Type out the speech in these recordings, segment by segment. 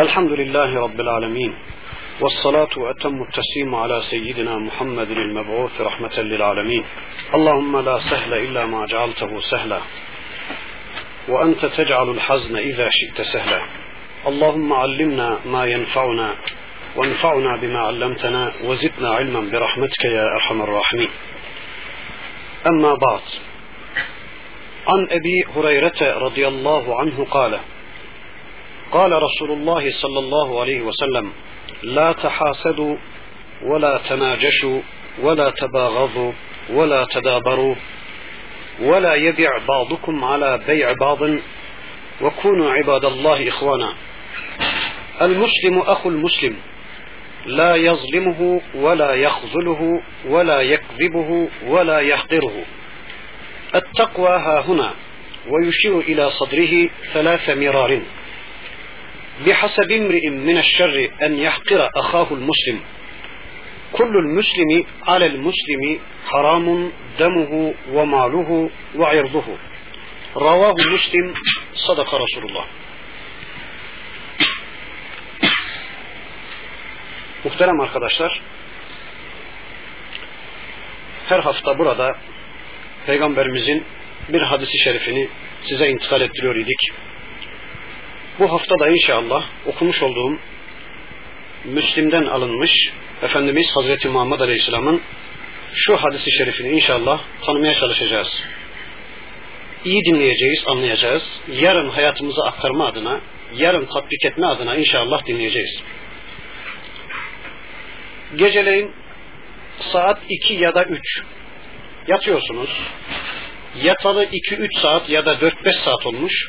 الحمد لله رب العالمين والصلاة وأتم التسليم على سيدنا محمد المبعوث رحمة للعالمين. اللهم لا سهل إلا ما جعلته سهلا وأنت تجعل الحزن إذا شئت سهلا. اللهم علمنا ما ينفعنا وانفعنا بما علمتنا وزدنا علما برحمتك يا أرحم الراحمين. أما بعد عن أبي هريرة رضي الله عنه قال قال رسول الله صلى الله عليه وسلم لا تحاسدوا ولا تناجشوا ولا تباغضوا ولا تدابروا ولا يبع بعضكم على بيع بعض وكونوا عباد الله إخوانا. المسلم أخو المسلم لا يظلمه ولا يخذله ولا يكذبه ولا يحقره. التقوى ها هنا ويشير إلى صدره ثلاث مرار. بحسب امرئ من الشر أن يحقر أخاه المسلم كل المسلم على المسلم حرام دمه وماله وعرضه رواه مسلم صدق رسول الله Muhterem arkadaşlar, her hafta burada Peygamberimizin bir hadisi şerifini size intikal ettiriyor idik. Bu hafta da inşallah okumuş olduğum Müslim'den alınmış Efendimiz Hazreti Muhammed Aleyhisselam'ın şu hadisi şerifini inşallah tanımaya çalışacağız. İyi dinleyeceğiz, anlayacağız. Yarın hayatımıza aktarma adına, yarın tatbik etme adına inşallah dinleyeceğiz. Geceleyin saat 2 ya da 3 yatıyorsunuz. Yatalı 2-3 saat ya da 4-5 saat olmuş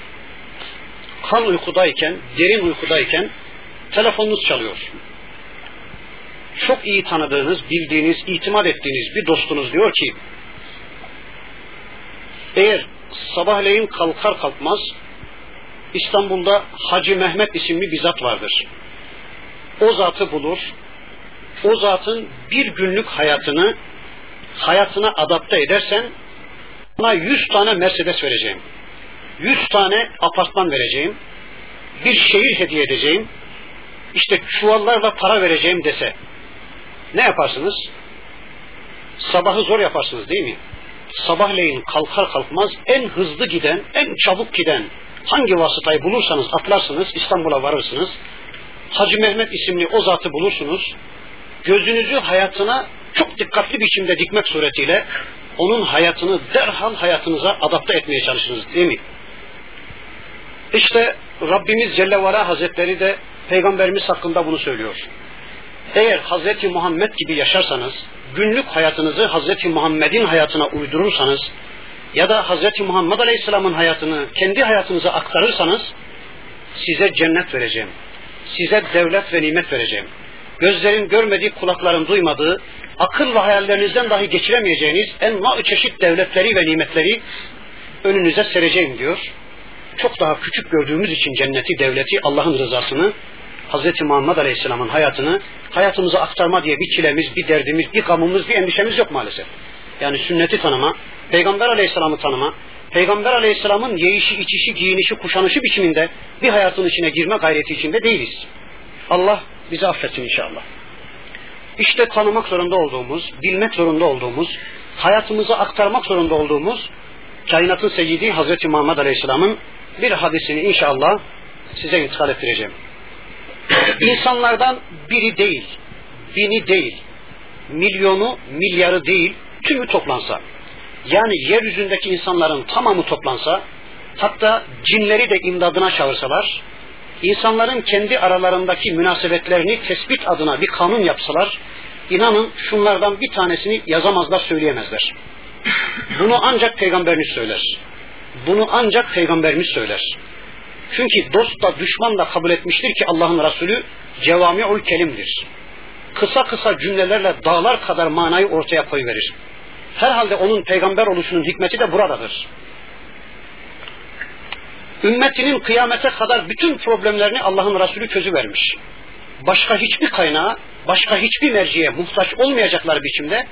kan uykudayken, derin uykudayken telefonunuz çalıyor. Çok iyi tanıdığınız, bildiğiniz, itimat ettiğiniz bir dostunuz diyor ki eğer sabahleyin kalkar kalkmaz İstanbul'da Hacı Mehmet isimli bir zat vardır. O zatı bulur, o zatın bir günlük hayatını hayatına adapte edersen ona yüz tane Mercedes vereceğim. 100 tane apartman vereceğim, bir şehir hediye edeceğim, işte çuvallarla para vereceğim dese ne yaparsınız? Sabahı zor yaparsınız değil mi? Sabahleyin kalkar kalkmaz en hızlı giden, en çabuk giden hangi vasıtayı bulursanız atlarsınız, İstanbul'a varırsınız. Hacı Mehmet isimli o zatı bulursunuz. Gözünüzü hayatına çok dikkatli biçimde dikmek suretiyle onun hayatını derhal hayatınıza adapte etmeye çalışırsınız değil mi? İşte Rabbimiz Celle ve Ala Hazretleri de Peygamberimiz hakkında bunu söylüyor. Eğer Hazreti Muhammed gibi yaşarsanız, günlük hayatınızı Hazreti Muhammed'in hayatına uydurursanız ya da Hazreti Muhammed Aleyhisselam'ın hayatını kendi hayatınıza aktarırsanız size cennet vereceğim. Size devlet ve nimet vereceğim. Gözlerin görmediği, kulakların duymadığı, akıl ve hayallerinizden dahi geçiremeyeceğiniz en çeşit devletleri ve nimetleri önünüze sereceğim diyor çok daha küçük gördüğümüz için cenneti, devleti, Allah'ın rızasını, Hz. Muhammed Aleyhisselam'ın hayatını hayatımıza aktarma diye bir çilemiz, bir derdimiz, bir gamımız, bir endişemiz yok maalesef. Yani sünneti tanıma, Peygamber Aleyhisselam'ı tanıma, Peygamber Aleyhisselam'ın yiyişi, içişi, giyinişi, kuşanışı biçiminde bir hayatın içine girme gayreti içinde değiliz. Allah bizi affetsin inşallah. İşte tanımak zorunda olduğumuz, bilmek zorunda olduğumuz, hayatımıza aktarmak zorunda olduğumuz kainatın seyyidi Hazreti Muhammed Aleyhisselam'ın bir hadisini inşallah size intikal ettireceğim. İnsanlardan biri değil, bini değil, milyonu, milyarı değil, tümü toplansa, yani yeryüzündeki insanların tamamı toplansa, hatta cinleri de imdadına çağırsalar, insanların kendi aralarındaki münasebetlerini tespit adına bir kanun yapsalar, inanın şunlardan bir tanesini yazamazlar, söyleyemezler. Bunu ancak peygamberiniz söyler. Bunu ancak peygamberimiz söyler. Çünkü dost da düşman da kabul etmiştir ki Allah'ın Resulü cevami'ul kelimdir. Kısa kısa cümlelerle dağlar kadar manayı ortaya koyverir. Herhalde onun peygamber oluşunun hikmeti de buradadır. Ümmetinin kıyamete kadar bütün problemlerini Allah'ın Resulü çözüvermiş. Başka hiçbir kaynağa, başka hiçbir merciye muhtaç olmayacaklar biçimde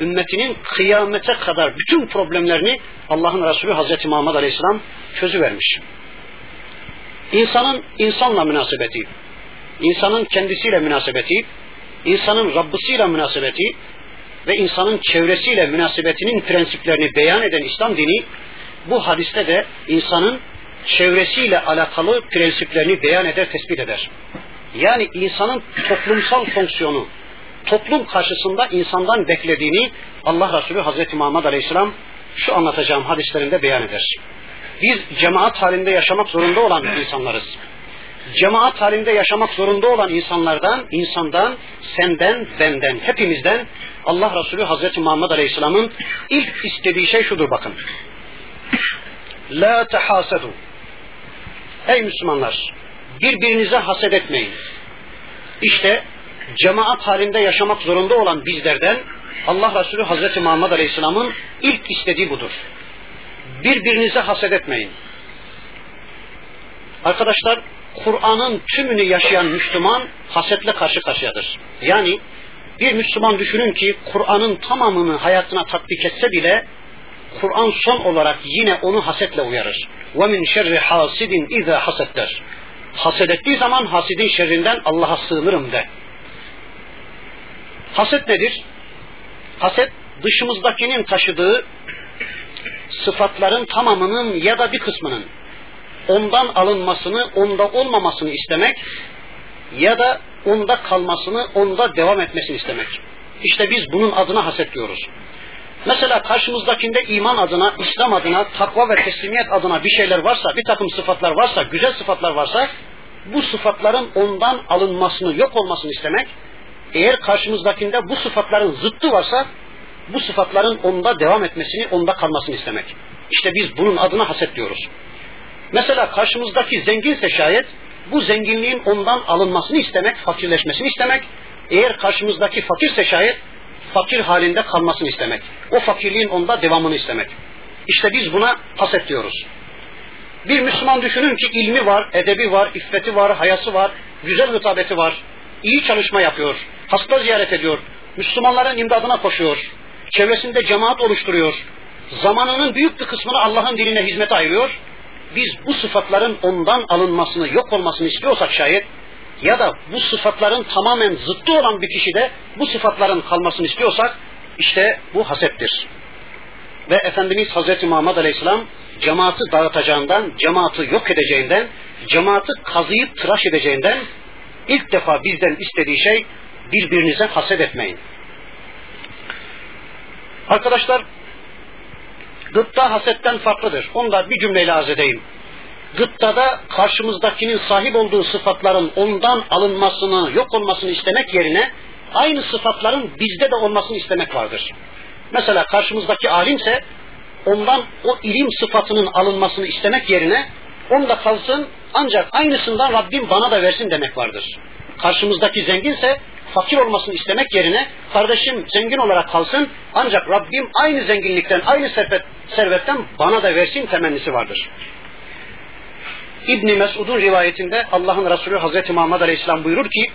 ümmetinin kıyamete kadar bütün problemlerini Allah'ın Resulü Hazreti Muhammed Aleyhisselam çözüvermiş. İnsanın insanla münasebeti, insanın kendisiyle münasebeti, insanın Rabbisiyle münasebeti ve insanın çevresiyle münasebetinin prensiplerini beyan eden İslam dini bu hadiste de insanın çevresiyle alakalı prensiplerini beyan eder, tespit eder. Yani insanın toplumsal fonksiyonu, toplum karşısında insandan beklediğini Allah Resulü Hazreti Muhammed Aleyhisselam şu anlatacağım hadislerinde beyan eder. Biz cemaat halinde yaşamak zorunda olan insanlarız. Cemaat halinde yaşamak zorunda olan insanlardan, insandan, senden, benden, hepimizden Allah Resulü Hazreti Muhammed Aleyhisselam'ın ilk istediği şey şudur bakın. La tehasadu. Ey Müslümanlar, birbirinize haset etmeyin. İşte cemaat halinde yaşamak zorunda olan bizlerden Allah Resulü Hazreti Muhammed Aleyhisselam'ın ilk istediği budur. Birbirinize haset etmeyin. Arkadaşlar Kur'an'ın tümünü yaşayan Müslüman hasetle karşı karşıyadır. Yani bir Müslüman düşünün ki Kur'an'ın tamamını hayatına tatbik etse bile Kur'an son olarak yine onu hasetle uyarır. وَمِنْ شَرِّ حَاسِدٍ اِذَا haset der. Haset ettiği zaman hasidin şerrinden Allah'a sığınırım de. Haset nedir? Haset dışımızdakinin taşıdığı sıfatların tamamının ya da bir kısmının ondan alınmasını, onda olmamasını istemek ya da onda kalmasını, onda devam etmesini istemek. İşte biz bunun adına haset diyoruz. Mesela karşımızdakinde iman adına, İslam adına, takva ve teslimiyet adına bir şeyler varsa, bir takım sıfatlar varsa, güzel sıfatlar varsa, bu sıfatların ondan alınmasını, yok olmasını istemek, eğer karşımızdakinde bu sıfatların zıttı varsa, bu sıfatların onda devam etmesini, onda kalmasını istemek. İşte biz bunun adına haset diyoruz. Mesela karşımızdaki zenginse şayet, bu zenginliğin ondan alınmasını istemek, fakirleşmesini istemek, eğer karşımızdaki fakirse şayet, fakir halinde kalmasını istemek. O fakirliğin onda devamını istemek. İşte biz buna haset diyoruz. Bir Müslüman düşünün ki ilmi var, edebi var, iffeti var, hayası var, güzel hitabeti var, iyi çalışma yapıyor, hasta ziyaret ediyor, Müslümanların imdadına koşuyor, çevresinde cemaat oluşturuyor, zamanının büyük bir kısmını Allah'ın dinine hizmete ayırıyor. Biz bu sıfatların ondan alınmasını, yok olmasını istiyorsak şayet, ya da bu sıfatların tamamen zıttı olan bir kişide bu sıfatların kalmasını istiyorsak işte bu hasettir. Ve Efendimiz Hazreti Muhammed Aleyhisselam cemaati dağıtacağından, cemaati yok edeceğinden, cemaati kazıyıp tıraş edeceğinden ilk defa bizden istediği şey birbirinize haset etmeyin. Arkadaşlar gıpta hasetten farklıdır. Onu da bir cümleyle arz edeyim gıptada karşımızdakinin sahip olduğu sıfatların ondan alınmasını, yok olmasını istemek yerine aynı sıfatların bizde de olmasını istemek vardır. Mesela karşımızdaki alimse ondan o ilim sıfatının alınmasını istemek yerine onda kalsın ancak aynısından Rabbim bana da versin demek vardır. Karşımızdaki zenginse fakir olmasını istemek yerine kardeşim zengin olarak kalsın ancak Rabbim aynı zenginlikten aynı servet, servetten bana da versin temennisi vardır. İbni Mesud'un rivayetinde Allah'ın Resulü Hazreti Muhammed Aleyhisselam buyurur ki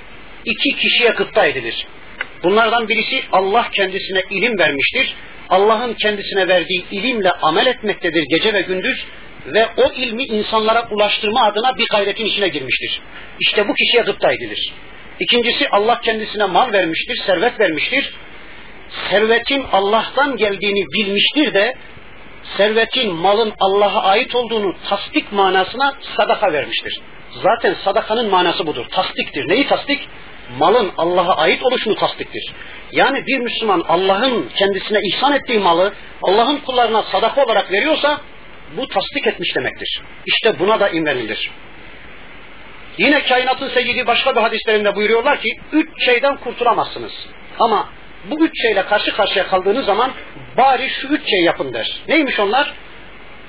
iki kişiye gıpta edilir. Bunlardan birisi Allah kendisine ilim vermiştir. Allah'ın kendisine verdiği ilimle amel etmektedir gece ve gündüz ve o ilmi insanlara ulaştırma adına bir gayretin içine girmiştir. İşte bu kişiye gıpta edilir. İkincisi Allah kendisine mal vermiştir, servet vermiştir. Servetin Allah'tan geldiğini bilmiştir de servetin, malın Allah'a ait olduğunu tasdik manasına sadaka vermiştir. Zaten sadakanın manası budur. Tasdiktir. Neyi tasdik? Malın Allah'a ait oluşunu tasdiktir. Yani bir Müslüman Allah'ın kendisine ihsan ettiği malı Allah'ın kullarına sadaka olarak veriyorsa bu tasdik etmiş demektir. İşte buna da imrenilir. Yine kainatın seyyidi başka bir hadislerinde buyuruyorlar ki üç şeyden kurtulamazsınız. Ama bu üç şeyle karşı karşıya kaldığınız zaman bari şu üç şey yapın der. Neymiş onlar?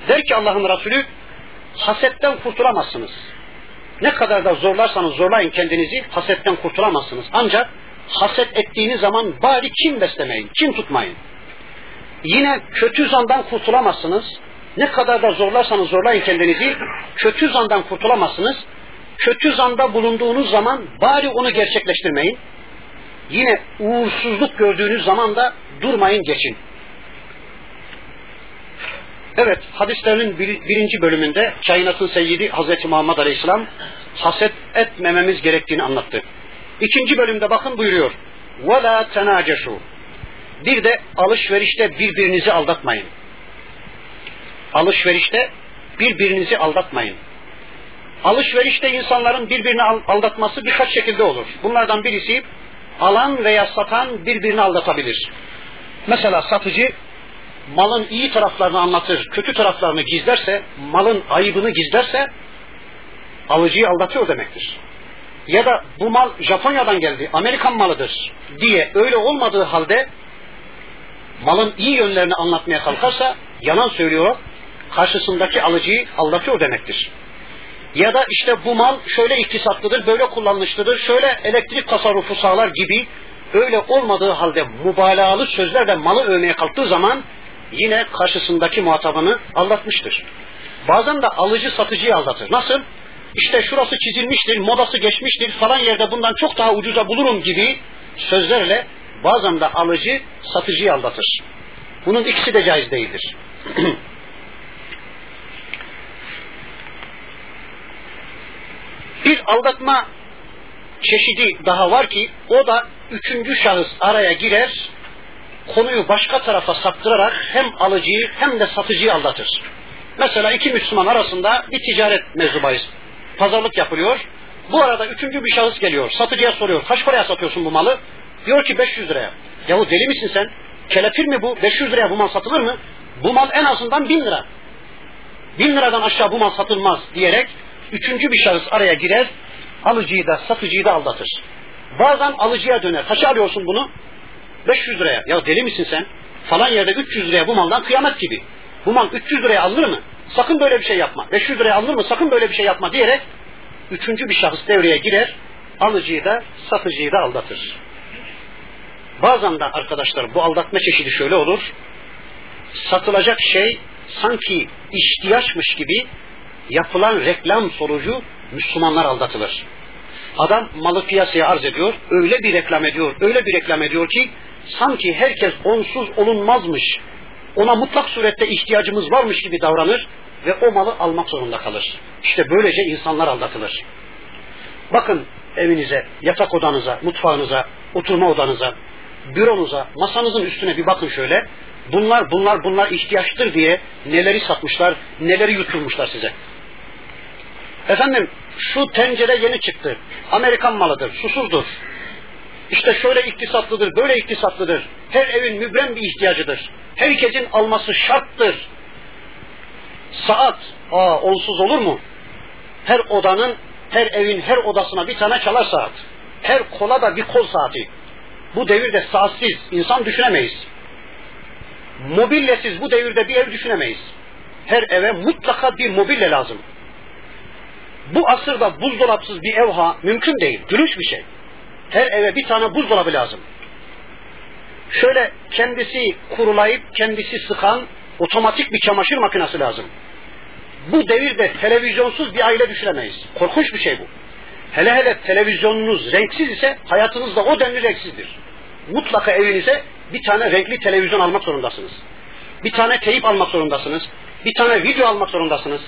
Der ki Allah'ın Resulü hasetten kurtulamazsınız. Ne kadar da zorlarsanız zorlayın kendinizi hasetten kurtulamazsınız. Ancak haset ettiğiniz zaman bari kim beslemeyin, kim tutmayın. Yine kötü zandan kurtulamazsınız. Ne kadar da zorlarsanız zorlayın kendinizi, kötü zandan kurtulamazsınız. Kötü zanda bulunduğunuz zaman bari onu gerçekleştirmeyin. Yine uğursuzluk gördüğünüz zaman da durmayın geçin. Evet, hadislerin bir, birinci bölümünde kainatın seyyidi Hazreti Muhammed Aleyhisselam haset etmememiz gerektiğini anlattı. İkinci bölümde bakın buyuruyor. وَلَا تَنَاجَشُوا Bir de alışverişte birbirinizi aldatmayın. Alışverişte birbirinizi aldatmayın. Alışverişte insanların birbirini aldatması birkaç şekilde olur. Bunlardan birisi alan veya satan birbirini aldatabilir. Mesela satıcı malın iyi taraflarını anlatır, kötü taraflarını gizlerse, malın ayıbını gizlerse alıcıyı aldatıyor demektir. Ya da bu mal Japonya'dan geldi, Amerikan malıdır diye öyle olmadığı halde malın iyi yönlerini anlatmaya kalkarsa yalan söylüyor, karşısındaki alıcıyı aldatıyor demektir. Ya da işte bu mal şöyle iktisatlıdır, böyle kullanışlıdır, şöyle elektrik tasarrufu sağlar gibi öyle olmadığı halde mübalağalı sözlerle malı övmeye kalktığı zaman yine karşısındaki muhatabını aldatmıştır. Bazen de alıcı satıcıyı aldatır. Nasıl? İşte şurası çizilmiştir, modası geçmiştir, falan yerde bundan çok daha ucuza bulurum gibi sözlerle bazen de alıcı satıcıyı aldatır. Bunun ikisi de caiz değildir. Bir aldatma çeşidi daha var ki o da üçüncü şahıs araya girer, konuyu başka tarafa saptırarak hem alıcıyı hem de satıcıyı aldatır. Mesela iki Müslüman arasında bir ticaret mevzubayız. Pazarlık yapılıyor. Bu arada üçüncü bir şahıs geliyor. Satıcıya soruyor. Kaç paraya satıyorsun bu malı? Diyor ki 500 liraya. Yahu deli misin sen? Kelepir mi bu? 500 liraya bu mal satılır mı? Bu mal en azından 1000 lira. 1000 liradan aşağı bu mal satılmaz diyerek üçüncü bir şahıs araya girer. Alıcıyı da satıcıyı da aldatır. Bazen alıcıya döner. Kaça alıyorsun bunu? 500 liraya. Ya deli misin sen? Falan yerde 300 liraya bu maldan kıyamet gibi. Bu mal 300 liraya alınır mı? Sakın böyle bir şey yapma. 500 liraya alınır mı? Sakın böyle bir şey yapma diyerek üçüncü bir şahıs devreye girer. Alıcıyı da satıcıyı da aldatır. Bazen de arkadaşlar bu aldatma çeşidi şöyle olur. Satılacak şey sanki ihtiyaçmış gibi yapılan reklam sonucu Müslümanlar aldatılır. Adam malı piyasaya arz ediyor, öyle bir reklam ediyor, öyle bir reklam ediyor ki sanki herkes onsuz olunmazmış, ona mutlak surette ihtiyacımız varmış gibi davranır ve o malı almak zorunda kalır. İşte böylece insanlar aldatılır. Bakın evinize, yatak odanıza, mutfağınıza, oturma odanıza, büronuza, masanızın üstüne bir bakın şöyle. Bunlar, bunlar, bunlar ihtiyaçtır diye neleri satmışlar, neleri yuturmuşlar size. Efendim şu tencere yeni çıktı. Amerikan malıdır, susuzdur. İşte şöyle iktisatlıdır, böyle iktisatlıdır. Her evin mübrem bir ihtiyacıdır. Herkesin alması şarttır. Saat, aa onsuz olur mu? Her odanın, her evin her odasına bir tane çalar saat. Her kola da bir kol saati. Bu devirde saatsiz insan düşünemeyiz. Mobillesiz bu devirde bir ev düşünemeyiz. Her eve mutlaka bir mobille lazım. Bu asırda buzdolapsız bir ev ha mümkün değil. Gülünç bir şey. Her eve bir tane buzdolabı lazım. Şöyle kendisi kurulayıp kendisi sıkan otomatik bir çamaşır makinesi lazım. Bu devirde televizyonsuz bir aile düşünemeyiz. Korkunç bir şey bu. Hele hele televizyonunuz renksiz ise hayatınız da o denli renksizdir. Mutlaka evinize bir tane renkli televizyon almak zorundasınız. Bir tane teyip almak zorundasınız. Bir tane video almak zorundasınız.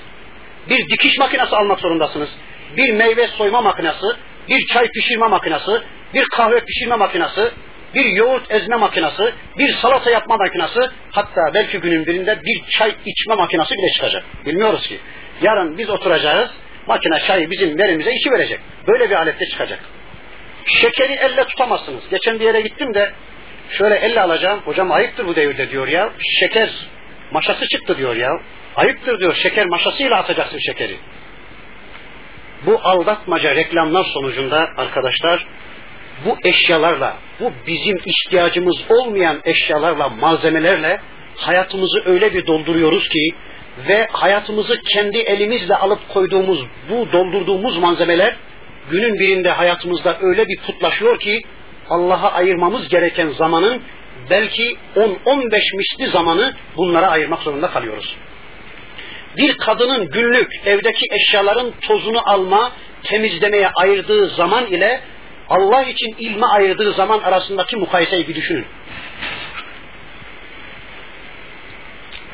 Bir dikiş makinesi almak zorundasınız. Bir meyve soyma makinesi, bir çay pişirme makinesi, bir kahve pişirme makinesi, bir yoğurt ezme makinesi, bir salata yapma makinesi, hatta belki günün birinde bir çay içme makinesi bile çıkacak. Bilmiyoruz ki. Yarın biz oturacağız, makine çayı bizim verimize içi verecek. Böyle bir alette çıkacak. Şekeri elle tutamazsınız. Geçen bir yere gittim de şöyle elle alacağım. Hocam ayıptır bu devirde diyor ya. Şeker maşası çıktı diyor ya. Ayıptır diyor. Şeker maşasıyla atacaksın şekeri. Bu aldatmaca reklamlar sonucunda arkadaşlar bu eşyalarla, bu bizim ihtiyacımız olmayan eşyalarla, malzemelerle hayatımızı öyle bir dolduruyoruz ki ve hayatımızı kendi elimizle alıp koyduğumuz bu doldurduğumuz malzemeler günün birinde hayatımızda öyle bir putlaşıyor ki Allah'a ayırmamız gereken zamanın belki 10-15 misli zamanı bunlara ayırmak zorunda kalıyoruz. Bir kadının günlük evdeki eşyaların tozunu alma, temizlemeye ayırdığı zaman ile Allah için ilme ayırdığı zaman arasındaki mukayeseyi bir düşünün.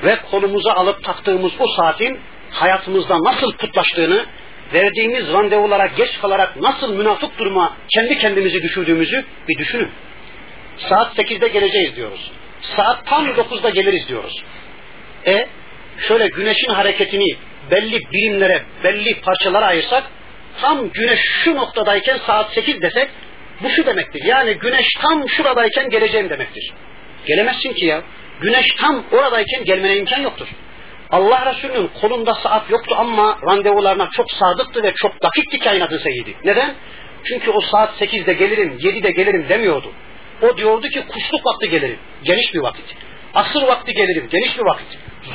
Ve kolumuza alıp taktığımız o saatin hayatımızda nasıl putlaştığını, verdiğimiz randevulara geç kalarak nasıl münafık duruma kendi kendimizi düşürdüğümüzü bir düşünün. Saat 8'de geleceğiz diyoruz. Saat tam 9'da geliriz diyoruz. E şöyle güneşin hareketini belli birimlere, belli parçalara ayırsak tam güneş şu noktadayken saat 8 desek bu şu demektir. Yani güneş tam şuradayken geleceğim demektir. Gelemezsin ki ya. Güneş tam oradayken gelmene imkan yoktur. Allah Resulü'nün kolunda saat yoktu ama randevularına çok sadıktı ve çok dakikti kainatın seyyidi. Neden? Çünkü o saat 8'de gelirim, 7'de gelirim demiyordu. O diyordu ki kuşluk vakti gelirim, geniş bir vakit. Asır vakti gelirim, geniş bir vakit.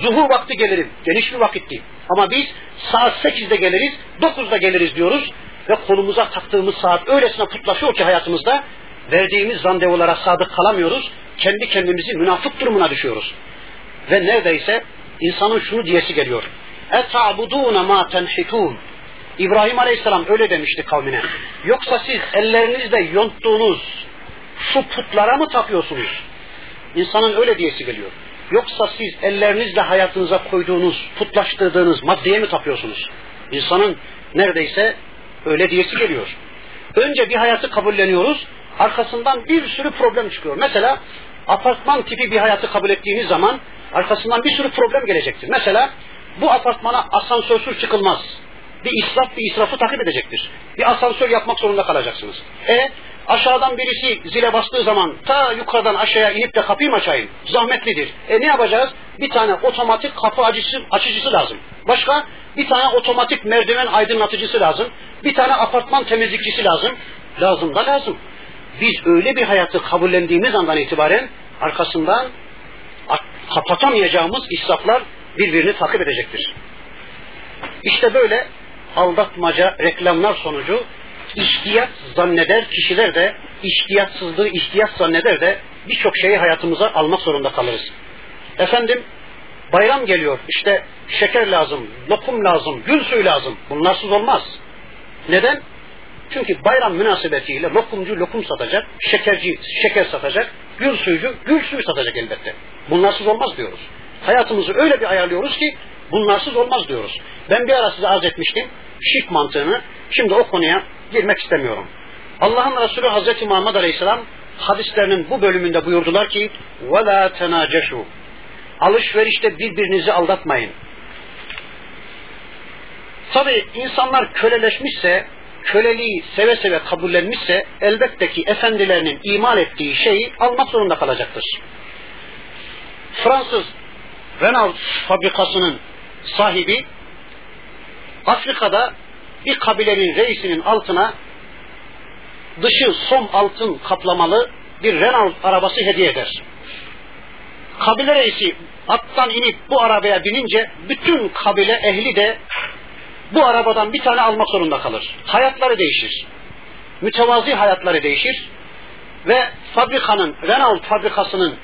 Zuhur vakti gelirim, geniş bir vakitti. Ama biz saat 8'de geliriz, 9'da geliriz diyoruz ve kolumuza taktığımız saat öylesine putlaşıyor ki hayatımızda verdiğimiz randevulara sadık kalamıyoruz. Kendi kendimizi münafık durumuna düşüyoruz. Ve neredeyse insanın şunu diyesi geliyor. اَتَعْبُدُونَ مَا تَنْحِتُونَ İbrahim Aleyhisselam öyle demişti kavmine. Yoksa siz ellerinizle yonttuğunuz şu putlara mı tapıyorsunuz? İnsanın öyle diyesi geliyor. Yoksa siz ellerinizle hayatınıza koyduğunuz, putlaştırdığınız maddeye mi tapıyorsunuz? İnsanın neredeyse öyle diyesi geliyor. Önce bir hayatı kabulleniyoruz, arkasından bir sürü problem çıkıyor. Mesela apartman tipi bir hayatı kabul ettiğiniz zaman arkasından bir sürü problem gelecektir. Mesela bu apartmana asansörsüz çıkılmaz. Bir israf bir israfı takip edecektir. Bir asansör yapmak zorunda kalacaksınız. E aşağıdan birisi zile bastığı zaman ta yukarıdan aşağıya inip de kapıyı mı açayım? Zahmetlidir. E ne yapacağız? Bir tane otomatik kapı açıcısı, açıcısı lazım. Başka? Bir tane otomatik merdiven aydınlatıcısı lazım. Bir tane apartman temizlikçisi lazım. Lazım da lazım. Biz öyle bir hayatı kabullendiğimiz andan itibaren arkasından kapatamayacağımız israflar birbirini takip edecektir. İşte böyle aldatmaca, reklamlar sonucu ihtiyat zanneder, kişiler de ihtiyatsızlığı ihtiyat zanneder de birçok şeyi hayatımıza almak zorunda kalırız. Efendim bayram geliyor, işte şeker lazım, lokum lazım, gül suyu lazım. Bunlarsız olmaz. Neden? Çünkü bayram münasebetiyle lokumcu lokum satacak, şekerci şeker satacak, gül suyucu gül suyu satacak elbette. Bunlarsız olmaz diyoruz. Hayatımızı öyle bir ayarlıyoruz ki bunlarsız olmaz diyoruz. Ben bir ara size arz etmiştim şirk mantığını. Şimdi o konuya girmek istemiyorum. Allah'ın Resulü Hazreti Muhammed Aleyhisselam hadislerinin bu bölümünde buyurdular ki وَلَا تَنَاجَشُوا Alışverişte birbirinizi aldatmayın. Tabi insanlar köleleşmişse, köleliği seve seve kabullenmişse elbette ki efendilerinin imal ettiği şeyi almak zorunda kalacaktır. Fransız Renault fabrikasının sahibi Afrika'da bir kabilenin reisinin altına dışı som altın kaplamalı bir Renault arabası hediye eder. Kabile reisi attan inip bu arabaya binince bütün kabile ehli de bu arabadan bir tane almak zorunda kalır. Hayatları değişir. Mütevazi hayatları değişir. Ve fabrikanın, Renault fabrikasının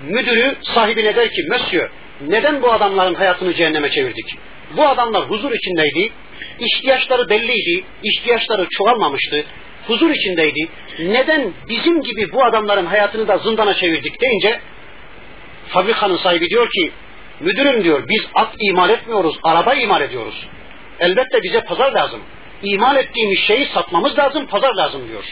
müdürü sahibine der ki, Monsieur, neden bu adamların hayatını cehenneme çevirdik? Bu adamlar huzur içindeydi, ihtiyaçları belliydi, ihtiyaçları çoğalmamıştı, huzur içindeydi. Neden bizim gibi bu adamların hayatını da zindana çevirdik deyince fabrikanın sahibi diyor ki müdürüm diyor biz at imal etmiyoruz, araba imal ediyoruz. Elbette bize pazar lazım. İmal ettiğimiz şeyi satmamız lazım, pazar lazım diyor.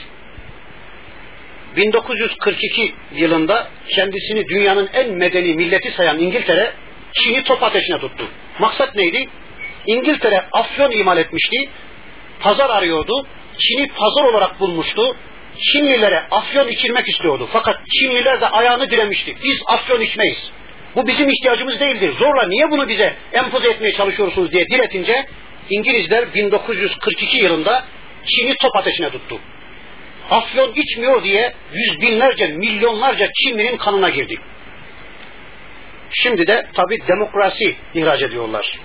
1942 yılında kendisini dünyanın en medeni milleti sayan İngiltere Çin'i top ateşine tuttu. Maksat neydi? İngiltere afyon imal etmişti. Pazar arıyordu. Çin'i pazar olarak bulmuştu. Çinlilere afyon içirmek istiyordu. Fakat Çinliler de ayağını diremişti. Biz afyon içmeyiz. Bu bizim ihtiyacımız değildir. Zorla niye bunu bize empoze etmeye çalışıyorsunuz diye diretince İngilizler 1942 yılında Çin'i top ateşine tuttu. Afyon içmiyor diye yüz binlerce, milyonlarca Çinlinin kanına girdi. Şimdi de tabi demokrasi ihraç ediyorlar.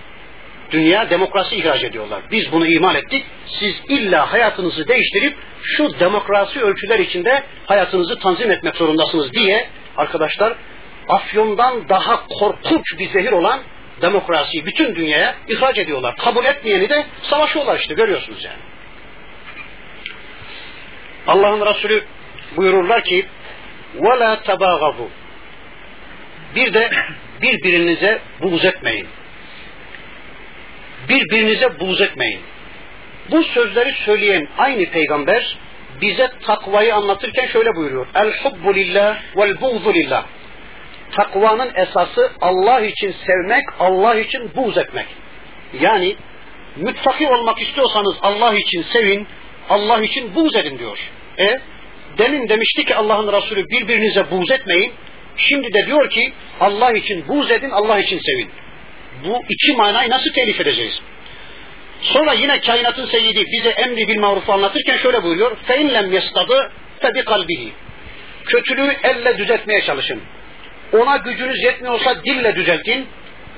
Dünya demokrasi ihraç ediyorlar. Biz bunu iman ettik. Siz illa hayatınızı değiştirip şu demokrasi ölçüler içinde hayatınızı tanzim etmek zorundasınız diye arkadaşlar afyondan daha korkunç bir zehir olan demokrasiyi bütün dünyaya ihraç ediyorlar. Kabul etmeyeni de savaşıyorlar işte görüyorsunuz yani. Allah'ın Resulü buyururlar ki وَلَا تَبَاغَضُوا Bir de birbirinize buğz etmeyin. Birbirinize buğz etmeyin. Bu sözleri söyleyen aynı peygamber bize takvayı anlatırken şöyle buyuruyor. El hubbu lillah vel buğzu lillah. Takvanın esası Allah için sevmek, Allah için buğz etmek. Yani müttaki olmak istiyorsanız Allah için sevin, Allah için buğz edin diyor. E demin demişti ki Allah'ın Resulü birbirinize buğz etmeyin. Şimdi de diyor ki Allah için buğz edin, Allah için sevin. Bu iki manayı nasıl telif edeceğiz? Sonra yine kainatın seyyidi bize emri bil marufu anlatırken şöyle buyuruyor. فَاِنْ لَمْ يَسْتَضِ فَبِقَلْبِهِ Kötülüğü elle düzeltmeye çalışın. Ona gücünüz yetmiyorsa dille düzeltin.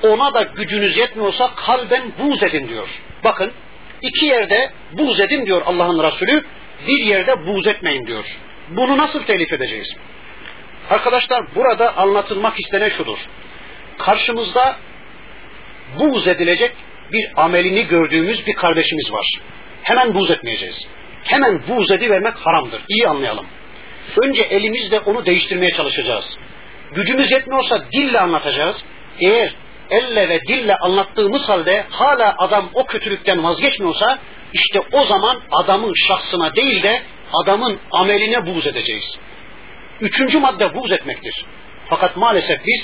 Ona da gücünüz yetmiyorsa kalben buğz edin diyor. Bakın iki yerde buğz edin diyor Allah'ın Resulü. Bir yerde buğz etmeyin diyor. Bunu nasıl telif edeceğiz? Arkadaşlar burada anlatılmak istenen şudur. Karşımızda buğz edilecek bir amelini gördüğümüz bir kardeşimiz var. Hemen buğz etmeyeceğiz. Hemen buğz edivermek haramdır. İyi anlayalım. Önce elimizle onu değiştirmeye çalışacağız. Gücümüz yetmiyorsa dille anlatacağız. Eğer elle ve dille anlattığımız halde hala adam o kötülükten vazgeçmiyorsa işte o zaman adamın şahsına değil de adamın ameline buğz edeceğiz. Üçüncü madde buğz etmektir. Fakat maalesef biz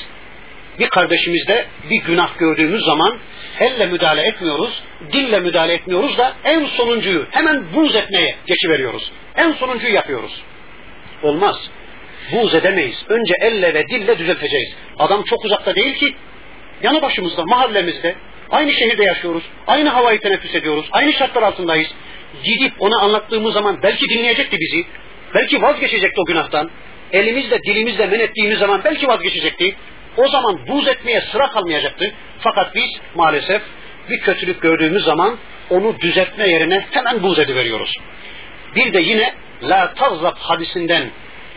bir kardeşimizde bir günah gördüğümüz zaman elle müdahale etmiyoruz, dille müdahale etmiyoruz da en sonuncuyu hemen buğz etmeye geçiveriyoruz. En sonuncuyu yapıyoruz. Olmaz. Buğz edemeyiz. Önce elle ve dille düzelteceğiz. Adam çok uzakta değil ki. Yanı başımızda, mahallemizde. Aynı şehirde yaşıyoruz. Aynı havayı teneffüs ediyoruz. Aynı şartlar altındayız. Gidip ona anlattığımız zaman belki dinleyecekti bizi. Belki vazgeçecekti o günahtan. Elimizle dilimizle men ettiğimiz zaman belki vazgeçecekti. O zaman buz etmeye sıra kalmayacaktı. Fakat biz maalesef bir kötülük gördüğümüz zaman onu düzeltme yerine hemen buz ediveriyoruz. Bir de yine la tazzab hadisinden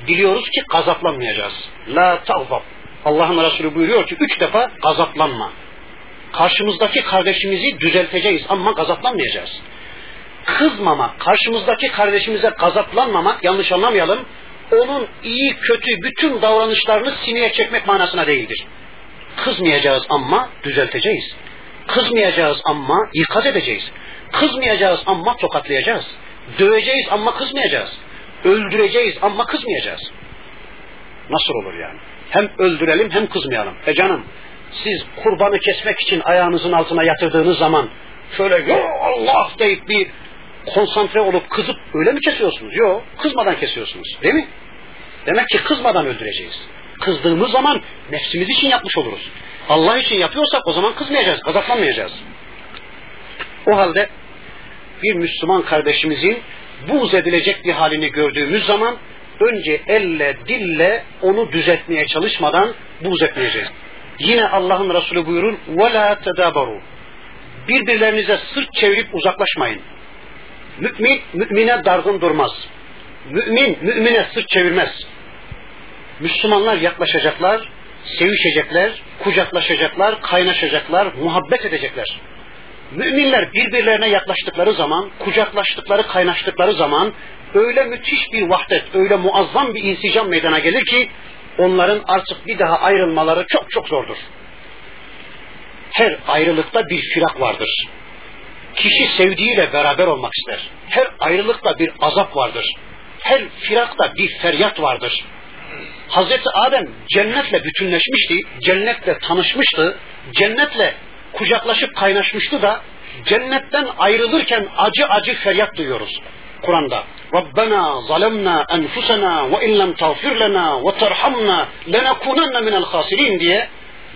biliyoruz ki gazaplanmayacağız. La tazzab. Allah'ın Resulü buyuruyor ki üç defa gazaplanma. Karşımızdaki kardeşimizi düzelteceğiz ama gazaplanmayacağız. Kızmama, karşımızdaki kardeşimize gazaplanmamak yanlış anlamayalım onun iyi kötü bütün davranışlarını sineye çekmek manasına değildir. Kızmayacağız ama düzelteceğiz. Kızmayacağız ama ikaz edeceğiz. Kızmayacağız ama tokatlayacağız. Döveceğiz ama kızmayacağız. Öldüreceğiz ama kızmayacağız. Nasıl olur yani? Hem öldürelim hem kızmayalım. E canım siz kurbanı kesmek için ayağınızın altına yatırdığınız zaman şöyle Allah deyip bir konsantre olup kızıp öyle mi kesiyorsunuz? Yok, kızmadan kesiyorsunuz. Değil mi? Demek ki kızmadan öldüreceğiz. Kızdığımız zaman nefsimiz için yapmış oluruz. Allah için yapıyorsak o zaman kızmayacağız, gazaplanmayacağız. O halde bir Müslüman kardeşimizin buğz edilecek bir halini gördüğümüz zaman önce elle, dille onu düzeltmeye çalışmadan buğz etmeyeceğiz. Yine Allah'ın Resulü buyurur وَلَا تَدَابَرُوا Birbirlerinize sırt çevirip uzaklaşmayın. Mümin, mümine dargın durmaz. Mümin, mümine sırt çevirmez. Müslümanlar yaklaşacaklar, sevişecekler, kucaklaşacaklar, kaynaşacaklar, muhabbet edecekler. Müminler birbirlerine yaklaştıkları zaman, kucaklaştıkları, kaynaştıkları zaman öyle müthiş bir vahdet, öyle muazzam bir insicam meydana gelir ki onların artık bir daha ayrılmaları çok çok zordur. Her ayrılıkta bir firak vardır. Kişi sevdiğiyle beraber olmak ister. Her ayrılıkta bir azap vardır. Her firakta bir feryat vardır. Hazreti Adem cennetle bütünleşmişti, cennetle tanışmıştı, cennetle kucaklaşıp kaynaşmıştı da cennetten ayrılırken acı acı feryat duyuyoruz. Kur'an'da. Rabbena zalemna enfusena ve in lem tağfir lena ve terhamna lenekunenne minel hasirin diye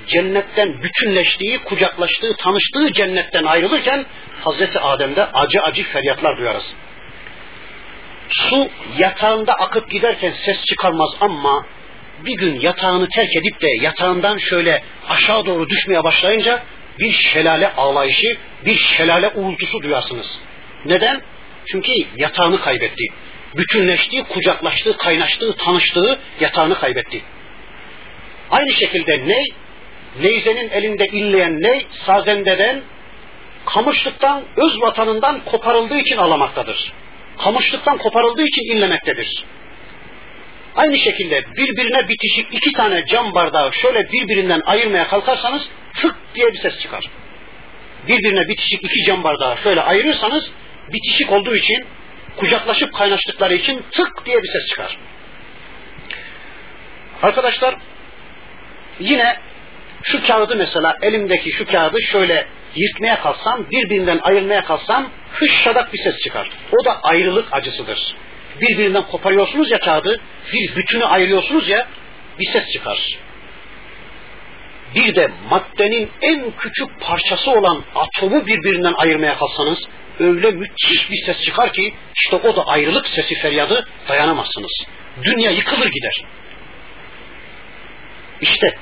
cennetten bütünleştiği, kucaklaştığı, tanıştığı cennetten ayrılırken Hazreti Adem'de acı acı feryatlar duyarız. Su yatağında akıp giderken ses çıkarmaz ama bir gün yatağını terk edip de yatağından şöyle aşağı doğru düşmeye başlayınca bir şelale ağlayışı, bir şelale uğultusu duyarsınız. Neden? Çünkü yatağını kaybetti. Bütünleştiği, kucaklaştığı, kaynaştığı, tanıştığı yatağını kaybetti. Aynı şekilde ney? Neyzenin elinde inleyen ney? Sazendeden, kamışlıktan, öz vatanından koparıldığı için ağlamaktadır. Kamışlıktan koparıldığı için inlemektedir. Aynı şekilde birbirine bitişik iki tane cam bardağı şöyle birbirinden ayırmaya kalkarsanız tık diye bir ses çıkar. Birbirine bitişik iki cam bardağı şöyle ayırırsanız bitişik olduğu için kucaklaşıp kaynaştıkları için tık diye bir ses çıkar. Arkadaşlar yine şu kağıdı mesela elimdeki şu kağıdı şöyle yırtmaya kalksam, birbirinden ayırmaya kalksam hışşadak bir ses çıkar. O da ayrılık acısıdır. Birbirinden koparıyorsunuz ya kağıdı, bir bütünü ayırıyorsunuz ya bir ses çıkar. Bir de maddenin en küçük parçası olan atomu birbirinden ayırmaya kalksanız öyle müthiş bir ses çıkar ki işte o da ayrılık sesi feryadı dayanamazsınız. Dünya yıkılır gider. İşte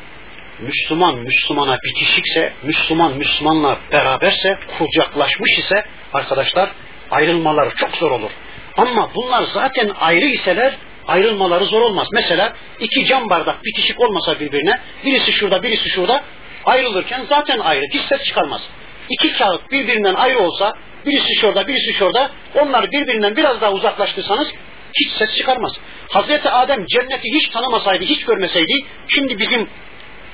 Müslüman Müslümana bitişikse, Müslüman Müslümanla beraberse, kucaklaşmış ise arkadaşlar ayrılmaları çok zor olur. Ama bunlar zaten ayrı iseler ayrılmaları zor olmaz. Mesela iki cam bardak bitişik olmasa birbirine, birisi şurada birisi şurada ayrılırken zaten ayrı, hiç ses çıkarmaz. İki kağıt birbirinden ayrı olsa, birisi şurada birisi şurada, onları birbirinden biraz daha uzaklaştırsanız hiç ses çıkarmaz. Hazreti Adem cenneti hiç tanımasaydı, hiç görmeseydi, şimdi bizim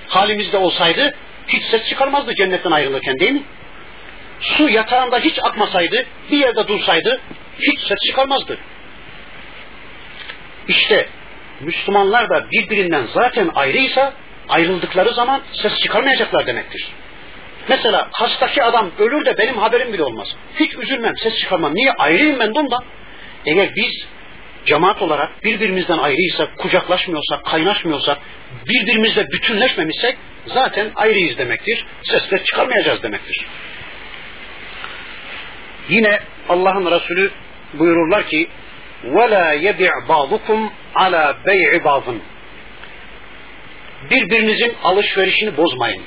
halimizde olsaydı hiç ses çıkarmazdı cennetten ayrılırken değil mi? Su yatağında hiç akmasaydı, bir yerde dursaydı hiç ses çıkarmazdı. İşte Müslümanlar da birbirinden zaten ayrıysa ayrıldıkları zaman ses çıkarmayacaklar demektir. Mesela hastaki adam ölür de benim haberim bile olmaz. Hiç üzülmem, ses çıkarmam. Niye? Ayrıyım ben de ondan. Eğer biz cemaat olarak birbirimizden ayrıysak, kucaklaşmıyorsak, kaynaşmıyorsak, birbirimizle bütünleşmemişsek zaten ayrıyız demektir. Sesler çıkarmayacağız demektir. Yine Allah'ın Resulü buyururlar ki وَلَا يَبِعْ بَعْضُكُمْ عَلَى بَيْعِ بَعْضٍ Birbirinizin alışverişini bozmayın.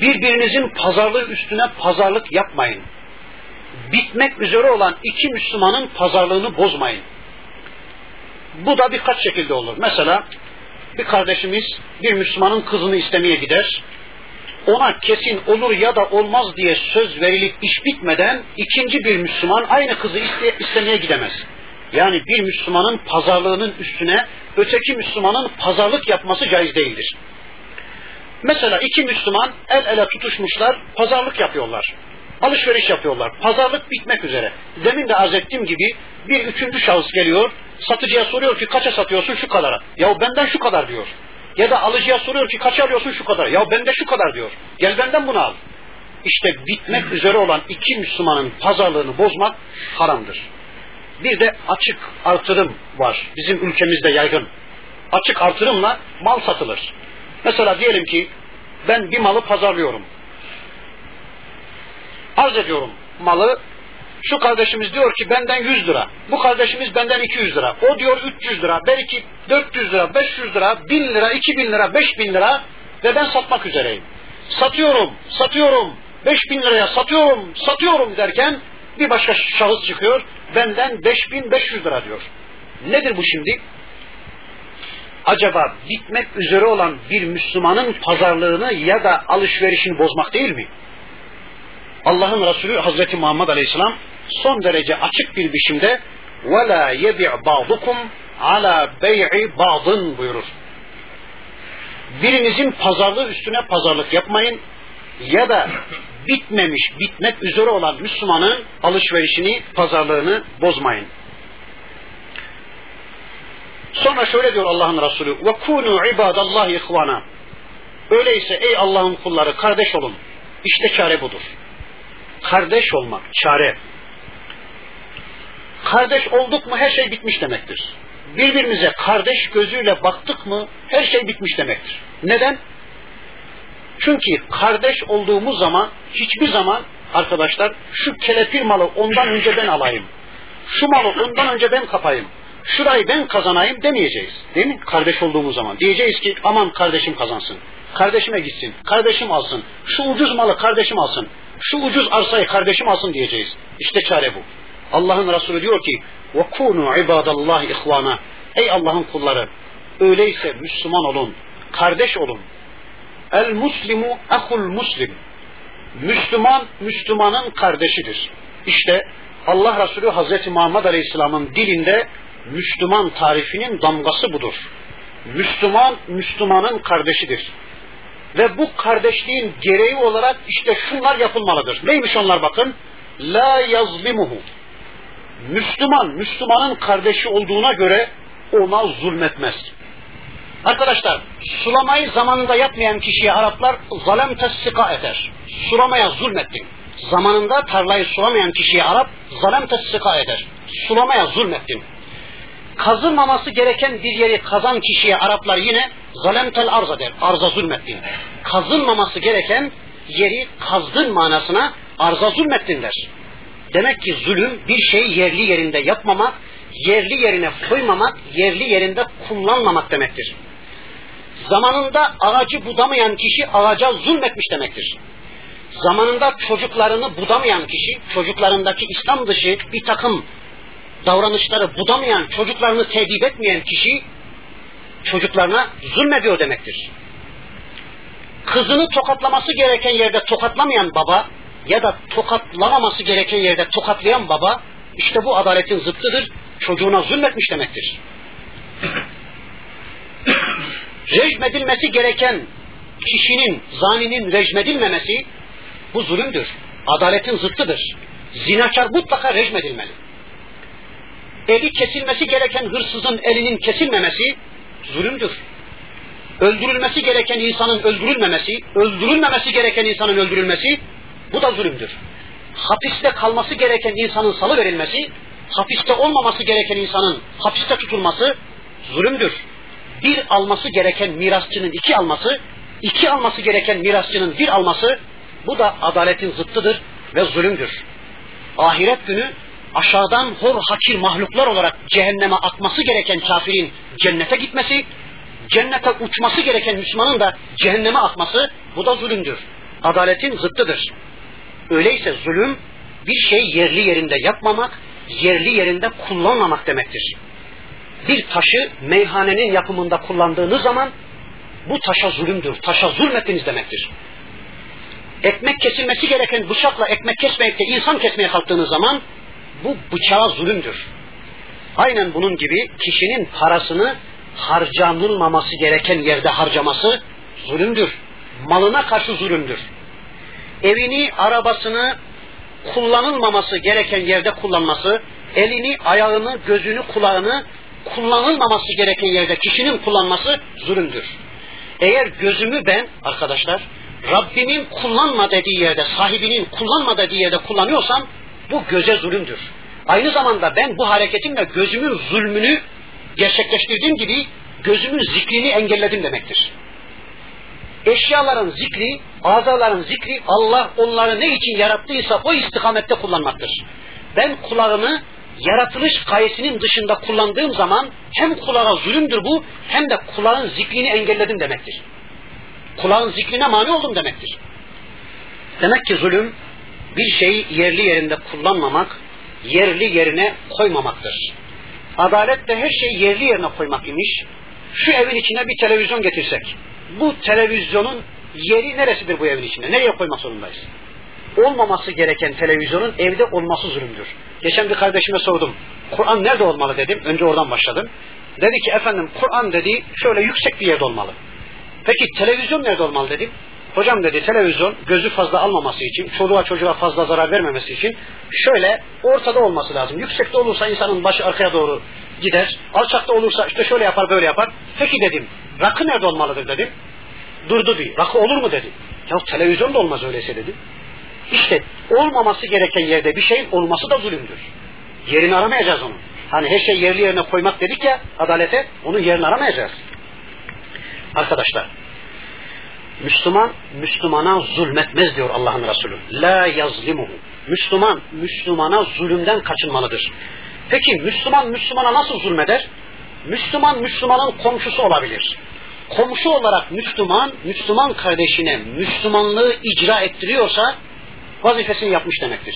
Birbirinizin pazarlığı üstüne pazarlık yapmayın. Bitmek üzere olan iki Müslümanın pazarlığını bozmayın. Bu da birkaç şekilde olur. Mesela bir kardeşimiz bir Müslümanın kızını istemeye gider ona kesin olur ya da olmaz diye söz verilip iş bitmeden ikinci bir Müslüman aynı kızı iste, istemeye gidemez. Yani bir Müslümanın pazarlığının üstüne öteki Müslümanın pazarlık yapması caiz değildir. Mesela iki Müslüman el ele tutuşmuşlar, pazarlık yapıyorlar. Alışveriş yapıyorlar. Pazarlık bitmek üzere. Demin de arz ettiğim gibi bir üçüncü şahıs geliyor, satıcıya soruyor ki kaça satıyorsun şu kadara. Ya benden şu kadar diyor. Ya da alıcıya soruyor ki kaç alıyorsun şu kadar. Ya bende şu kadar diyor. Gel benden bunu al. İşte bitmek üzere olan iki Müslümanın pazarlığını bozmak haramdır. Bir de açık artırım var. Bizim ülkemizde yaygın. Açık artırımla mal satılır. Mesela diyelim ki ben bir malı pazarlıyorum. Arz ediyorum malı şu kardeşimiz diyor ki benden 100 lira. Bu kardeşimiz benden 200 lira. O diyor 300 lira. Belki 400 lira, 500 lira, 1000 lira, 2000 lira, 5000 lira ve ben satmak üzereyim. Satıyorum, satıyorum, 5000 liraya satıyorum, satıyorum derken bir başka şahıs çıkıyor. Benden 5500 lira diyor. Nedir bu şimdi? Acaba bitmek üzere olan bir Müslümanın pazarlığını ya da alışverişini bozmak değil mi? Allah'ın Resulü Hazreti Muhammed Aleyhisselam son derece açık bir biçimde وَلَا يَبِعْ بَعْضُكُمْ عَلَى بَيْعِ بَعْضٍ buyurur. Birinizin pazarlığı üstüne pazarlık yapmayın ya da bitmemiş, bitmek üzere olan Müslümanın alışverişini, pazarlığını bozmayın. Sonra şöyle diyor Allah'ın Resulü وَكُونُوا عِبَادَ اللّٰهِ اِخْوَانًا Öyleyse ey Allah'ın kulları kardeş olun. İşte çare budur. Kardeş olmak çare. Kardeş olduk mu her şey bitmiş demektir. Birbirimize kardeş gözüyle baktık mı her şey bitmiş demektir. Neden? Çünkü kardeş olduğumuz zaman hiçbir zaman arkadaşlar şu kelepir malı ondan önce ben alayım. Şu malı ondan önce ben kapayım. Şurayı ben kazanayım demeyeceğiz. Değil mi? Kardeş olduğumuz zaman. Diyeceğiz ki aman kardeşim kazansın. Kardeşime gitsin. Kardeşim alsın. Şu ucuz malı kardeşim alsın. Şu ucuz arsayı kardeşim alsın diyeceğiz. İşte çare bu. Allah'ın Resulü diyor ki وَكُونُوا عِبَادَ اللّٰهِ اِخْوَانًا Ey Allah'ın kulları öyleyse Müslüman olun, kardeş olun. El muslimu ahul muslim. Müslüman, Müslümanın kardeşidir. İşte Allah Resulü Hazreti Muhammed Aleyhisselam'ın dilinde Müslüman tarifinin damgası budur. Müslüman, Müslümanın kardeşidir. Ve bu kardeşliğin gereği olarak işte şunlar yapılmalıdır. Neymiş onlar bakın? la yazlimuhu. Müslüman, Müslümanın kardeşi olduğuna göre ona zulmetmez. Arkadaşlar, sulamayı zamanında yapmayan kişiye Araplar zalem tessika eder. Sulamaya zulmettin. Zamanında tarlayı sulamayan kişiye Arap zalem tessika eder. Sulamaya zulmettin. Kazılmaması gereken bir yeri kazan kişiye Araplar yine zalemtel arza der. Arza zulmettin. Kazılmaması gereken yeri kazdın manasına arza zulmettin der. Demek ki zulüm bir şeyi yerli yerinde yapmamak, yerli yerine koymamak, yerli yerinde kullanmamak demektir. Zamanında ağacı budamayan kişi ağaca zulmetmiş demektir. Zamanında çocuklarını budamayan kişi, çocuklarındaki İslam dışı bir takım davranışları budamayan, çocuklarını tedip etmeyen kişi çocuklarına zulmediyor demektir. Kızını tokatlaması gereken yerde tokatlamayan baba ya da tokatlamaması gereken yerde tokatlayan baba işte bu adaletin zıttıdır. Çocuğuna zulmetmiş demektir. rejmedilmesi gereken kişinin, zaninin rejmedilmemesi bu zulümdür. Adaletin zıttıdır. Zinakar mutlaka rejmedilmeli. Eli kesilmesi gereken hırsızın elinin kesilmemesi zulümdür. Öldürülmesi gereken insanın öldürülmemesi, öldürülmemesi gereken insanın öldürülmesi bu da zulümdür. Hapiste kalması gereken insanın salı verilmesi, hapiste olmaması gereken insanın hapiste tutulması zulümdür. Bir alması gereken mirasçının iki alması, iki alması gereken mirasçının bir alması bu da adaletin zıttıdır ve zulümdür. Ahiret günü aşağıdan hor hakir mahluklar olarak cehenneme atması gereken kafirin cennete gitmesi, cennete uçması gereken Müslümanın da cehenneme atması bu da zulümdür. Adaletin zıttıdır. Öyleyse zulüm bir şey yerli yerinde yapmamak, yerli yerinde kullanmamak demektir. Bir taşı meyhanenin yapımında kullandığınız zaman bu taşa zulümdür. Taşa zulmettiniz demektir. Ekmek kesilmesi gereken bıçakla ekmek kesmeyip de insan kesmeye kalktığınız zaman bu bıçağa zulümdür. Aynen bunun gibi kişinin parasını harcanılmaması gereken yerde harcaması zulümdür. Malına karşı zulümdür. Evini, arabasını kullanılmaması gereken yerde kullanması, elini, ayağını, gözünü, kulağını kullanılmaması gereken yerde kişinin kullanması zulümdür. Eğer gözümü ben arkadaşlar Rabbimin kullanma dediği yerde, sahibinin kullanma dediği yerde kullanıyorsam bu göze zulümdür. Aynı zamanda ben bu hareketimle gözümün zulmünü gerçekleştirdiğim gibi gözümün zikrini engelledim demektir. Eşyaların zikri, azaların zikri Allah onları ne için yarattıysa o istikamette kullanmaktır. Ben kulağımı yaratılış gayesinin dışında kullandığım zaman hem kulağa zulümdür bu hem de kulağın zikrini engelledim demektir. Kulağın zikrine mani oldum demektir. Demek ki zulüm bir şeyi yerli yerinde kullanmamak, yerli yerine koymamaktır. Adalet de her şeyi yerli yerine koymak imiş. Şu evin içine bir televizyon getirsek, bu televizyonun yeri neresidir bu evin içinde? Nereye koymak zorundayız? Olmaması gereken televizyonun evde olması zulümdür. Geçen bir kardeşime sordum. Kur'an nerede olmalı dedim. Önce oradan başladım. Dedi ki efendim Kur'an dedi şöyle yüksek bir yerde olmalı. Peki televizyon nerede olmalı dedim. Hocam dedi televizyon gözü fazla almaması için, çoluğa çocuğa fazla zarar vermemesi için şöyle ortada olması lazım. Yüksekte olursa insanın başı arkaya doğru gider. Alçakta olursa işte şöyle yapar böyle yapar. Peki dedim rakı nerede olmalıdır dedim. Durdu bir. Rakı olur mu dedi. Ya televizyon da olmaz öyleyse dedi. İşte olmaması gereken yerde bir şeyin olması da zulümdür. Yerini aramayacağız onun. Hani her şey yerli yerine koymak dedik ya adalete onun yerini aramayacağız. Arkadaşlar Müslüman Müslümana zulmetmez diyor Allah'ın Resulü. La yazlimuhu. Müslüman Müslümana zulümden kaçınmalıdır. Peki Müslüman Müslümana nasıl zulmeder? Müslüman Müslümanın komşusu olabilir. Komşu olarak Müslüman, Müslüman kardeşine Müslümanlığı icra ettiriyorsa vazifesini yapmış demektir.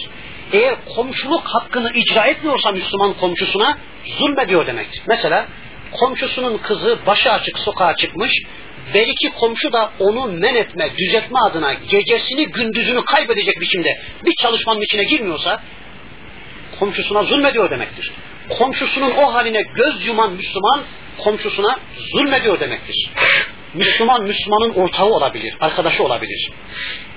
Eğer komşuluk hakkını icra etmiyorsa Müslüman komşusuna zulmediyor demektir. Mesela komşusunun kızı başı açık sokağa çıkmış, belki komşu da onu men etme, düzeltme adına gecesini gündüzünü kaybedecek biçimde bir çalışmanın içine girmiyorsa komşusuna zulmediyor demektir. Komşusunun o haline göz yuman Müslüman komşusuna zulmediyor demektir. Müslüman Müslümanın ortağı olabilir, arkadaşı olabilir.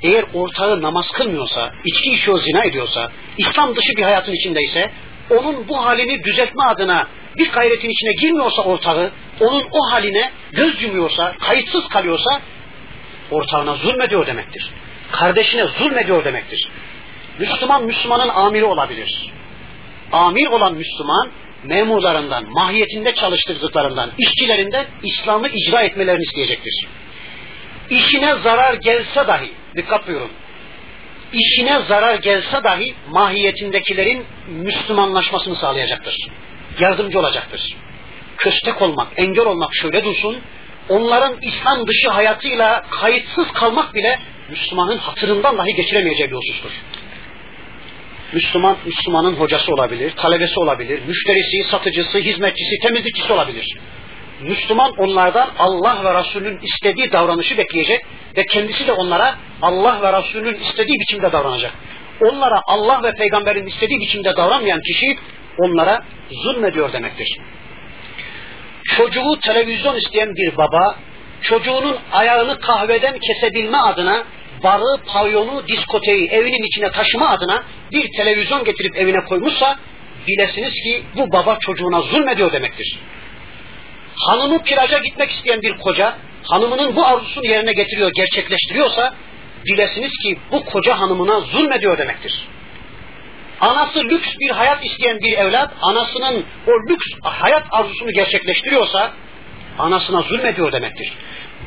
Eğer ortağı namaz kılmıyorsa, içki içiyor, zina ediyorsa, İslam dışı bir hayatın içindeyse, onun bu halini düzeltme adına bir gayretin içine girmiyorsa ortağı, onun o haline göz yumuyorsa, kayıtsız kalıyorsa, ortağına zulmediyor demektir. Kardeşine zulmediyor demektir. Müslüman Müslümanın amiri olabilir. Amir olan Müslüman memurlarından, mahiyetinde çalıştırdıklarından, işçilerinden İslam'ı icra etmelerini isteyecektir. İşine zarar gelse dahi, dikkat buyurun, işine zarar gelse dahi mahiyetindekilerin Müslümanlaşmasını sağlayacaktır. Yardımcı olacaktır. Köstek olmak, engel olmak şöyle dursun, onların İslam dışı hayatıyla kayıtsız kalmak bile Müslümanın hatırından dahi geçiremeyeceği bir husustur. Müslüman, Müslümanın hocası olabilir, talebesi olabilir, müşterisi, satıcısı, hizmetçisi, temizlikçisi olabilir. Müslüman onlardan Allah ve Resulünün istediği davranışı bekleyecek ve kendisi de onlara Allah ve Resulünün istediği biçimde davranacak. Onlara Allah ve peygamberin istediği biçimde davranmayan kişi onlara zulmediyor demektir. Çocuğu televizyon isteyen bir baba, çocuğunun ayağını kahveden kesebilme adına barı, pavyonu, diskoteyi evinin içine taşıma adına bir televizyon getirip evine koymuşsa bilesiniz ki bu baba çocuğuna zulmediyor demektir. Hanımı plaja gitmek isteyen bir koca hanımının bu arzusunu yerine getiriyor, gerçekleştiriyorsa bilesiniz ki bu koca hanımına zulmediyor demektir. Anası lüks bir hayat isteyen bir evlat, anasının o lüks hayat arzusunu gerçekleştiriyorsa anasına zulmediyor demektir.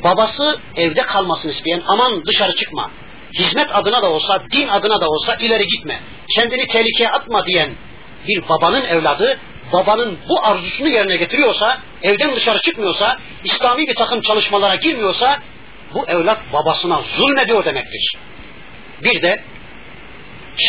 Babası evde kalmasını isteyen aman dışarı çıkma. Hizmet adına da olsa, din adına da olsa ileri gitme. Kendini tehlikeye atma diyen bir babanın evladı babanın bu arzusunu yerine getiriyorsa, evden dışarı çıkmıyorsa, İslami bir takım çalışmalara girmiyorsa bu evlat babasına zulmediyor demektir. Bir de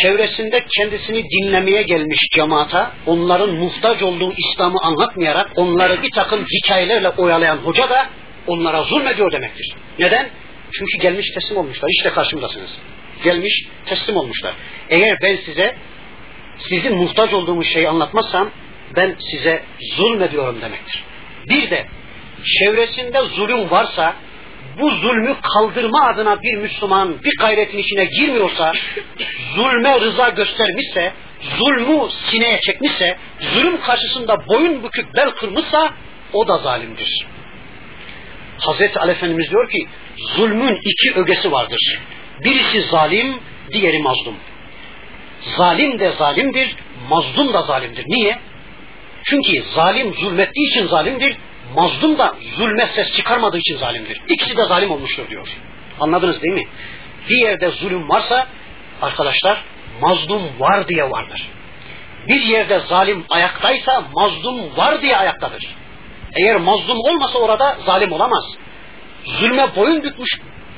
çevresinde kendisini dinlemeye gelmiş cemaata onların muhtaç olduğu İslam'ı anlatmayarak onları bir takım hikayelerle oyalayan hoca da onlara zulmediyor demektir. Neden? Çünkü gelmiş teslim olmuşlar. İşte karşımdasınız. Gelmiş teslim olmuşlar. Eğer ben size sizin muhtaç olduğumuz şeyi anlatmazsam ben size zulmediyorum demektir. Bir de çevresinde zulüm varsa bu zulmü kaldırma adına bir Müslüman bir gayretin içine girmiyorsa, zulme rıza göstermişse, zulmü sineye çekmişse, zulüm karşısında boyun büküp bel kırmışsa o da zalimdir. Hazreti Ali Efendimiz diyor ki zulmün iki ögesi vardır. Birisi zalim, diğeri mazlum. Zalim de zalimdir, mazlum da zalimdir. Niye? Çünkü zalim zulmettiği için zalimdir, mazlum da zulme ses çıkarmadığı için zalimdir. İkisi de zalim olmuştur diyor. Anladınız değil mi? Bir yerde zulüm varsa arkadaşlar mazlum var diye vardır. Bir yerde zalim ayaktaysa mazlum var diye ayaktadır. Eğer mazlum olmasa orada zalim olamaz. Zulme boyun bükmüş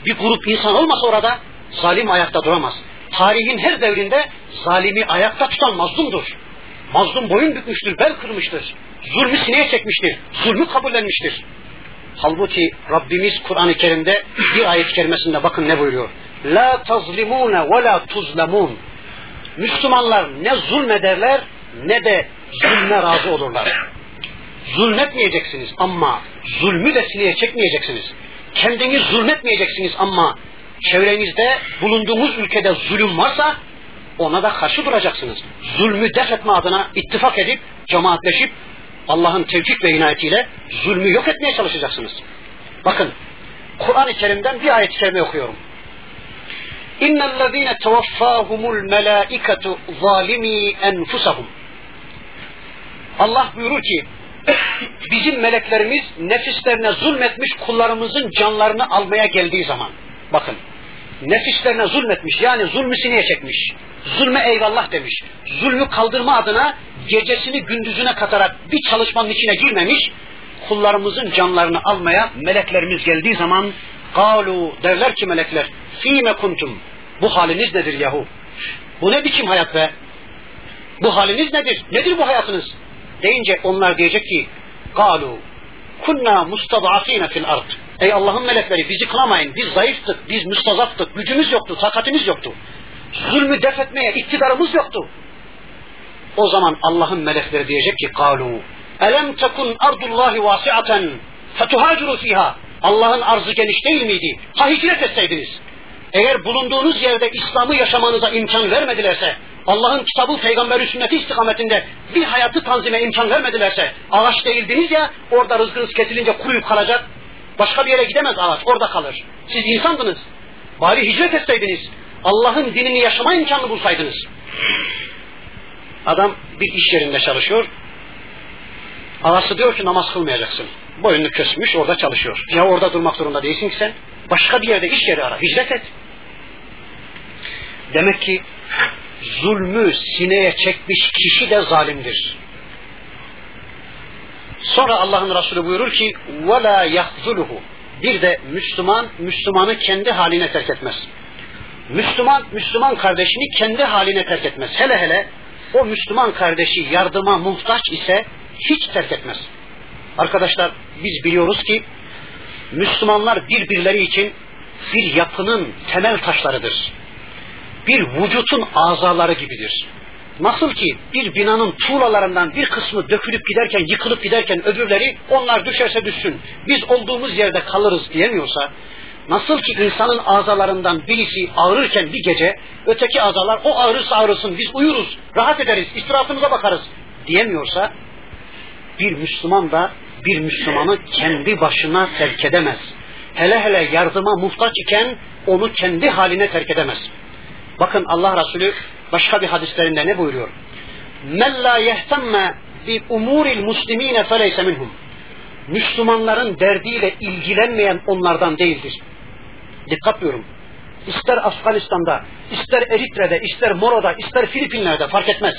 bir grup insan olmasa orada zalim ayakta duramaz. Tarihin her devrinde zalimi ayakta tutan mazlumdur. Mazlum boyun bükmüştür, bel kırmıştır. Zulmü sineye çekmiştir. Zulmü kabullenmiştir. Halbuki Rabbimiz Kur'an-ı Kerim'de bir ayet kerimesinde bakın ne buyuruyor. La tazlimune ve la tuzlemun. Müslümanlar ne zulmederler ne de zulme razı olurlar. Zulmetmeyeceksiniz ama zulmü de sineye çekmeyeceksiniz. Kendiniz zulmetmeyeceksiniz ama çevrenizde bulunduğunuz ülkede zulüm varsa ona da karşı duracaksınız. Zulmü def etme adına ittifak edip, cemaatleşip Allah'ın tevfik ve inayetiyle zulmü yok etmeye çalışacaksınız. Bakın, Kur'an-ı Kerim'den bir ayet-i kerime okuyorum. İnnellezîne tevaffâhumul melâiketu zâlimî enfusahum. Allah buyurur ki, bizim meleklerimiz nefislerine zulmetmiş kullarımızın canlarını almaya geldiği zaman, bakın, nefislerine zulmetmiş yani zulmü sineye çekmiş. Zulme eyvallah demiş. Zulmü kaldırma adına gecesini gündüzüne katarak bir çalışmanın içine girmemiş. Kullarımızın canlarını almaya meleklerimiz geldiği zaman galu derler ki melekler fîme kuntum bu haliniz nedir yahu? Bu ne biçim hayat be? Bu haliniz nedir? Nedir bu hayatınız? Deyince onlar diyecek ki galu kunna mustadafine fil ard Ey Allah'ın melekleri bizi kınamayın. Biz zayıftık, biz müstazaftık, gücümüz yoktu, takatimiz yoktu. Zulmü def etmeye iktidarımız yoktu. O zaman Allah'ın melekleri diyecek ki kalu elem tekun ardullahi vasiaten fetuhaciru fiha Allah'ın arzı geniş değil miydi? Ha hicret etseydiniz. Eğer bulunduğunuz yerde İslam'ı yaşamanıza imkan vermedilerse, Allah'ın kitabı, peygamberi sünneti istikametinde bir hayatı tanzime imkan vermedilerse, ağaç değildiniz ya, orada rızkınız kesilince kuruyup kalacak, başka bir yere gidemez ağaç, orada kalır. Siz insandınız. Bari hicret etseydiniz, Allah'ın dinini yaşama imkanı bulsaydınız. Adam bir iş yerinde çalışıyor, Ağası diyor ki namaz kılmayacaksın. Boynunu kösmüş orada çalışıyor. Ya orada durmak zorunda değilsin ki sen. Başka bir yerde iş yeri ara. Hicret et. Demek ki zulmü sineye çekmiş kişi de zalimdir. Sonra Allah'ın Resulü buyurur ki وَلَا يَخْذُلُهُ Bir de Müslüman, Müslümanı kendi haline terk etmez. Müslüman, Müslüman kardeşini kendi haline terk etmez. Hele hele o Müslüman kardeşi yardıma muhtaç ise hiç terk etmez. Arkadaşlar biz biliyoruz ki Müslümanlar birbirleri için bir yapının temel taşlarıdır. Bir vücutun azaları gibidir. Nasıl ki bir binanın tuğlalarından bir kısmı dökülüp giderken, yıkılıp giderken öbürleri onlar düşerse düşsün, biz olduğumuz yerde kalırız diyemiyorsa, nasıl ki insanın azalarından birisi ağrırken bir gece, öteki azalar o ağrırsa ağrısın, biz uyuruz, rahat ederiz, istirahatımıza bakarız diyemiyorsa, bir Müslüman da bir Müslümanı kendi başına terk edemez. Hele hele yardıma muhtaç iken onu kendi haline terk edemez. Bakın Allah Resulü başka bir hadislerinde ne buyuruyor? Men la yehtemme bi umuril muslimine feleyse minhum. Müslümanların derdiyle ilgilenmeyen onlardan değildir. Dikkat diyorum. İster Afganistan'da, ister Eritre'de, ister Moro'da, ister Filipinler'de fark etmez.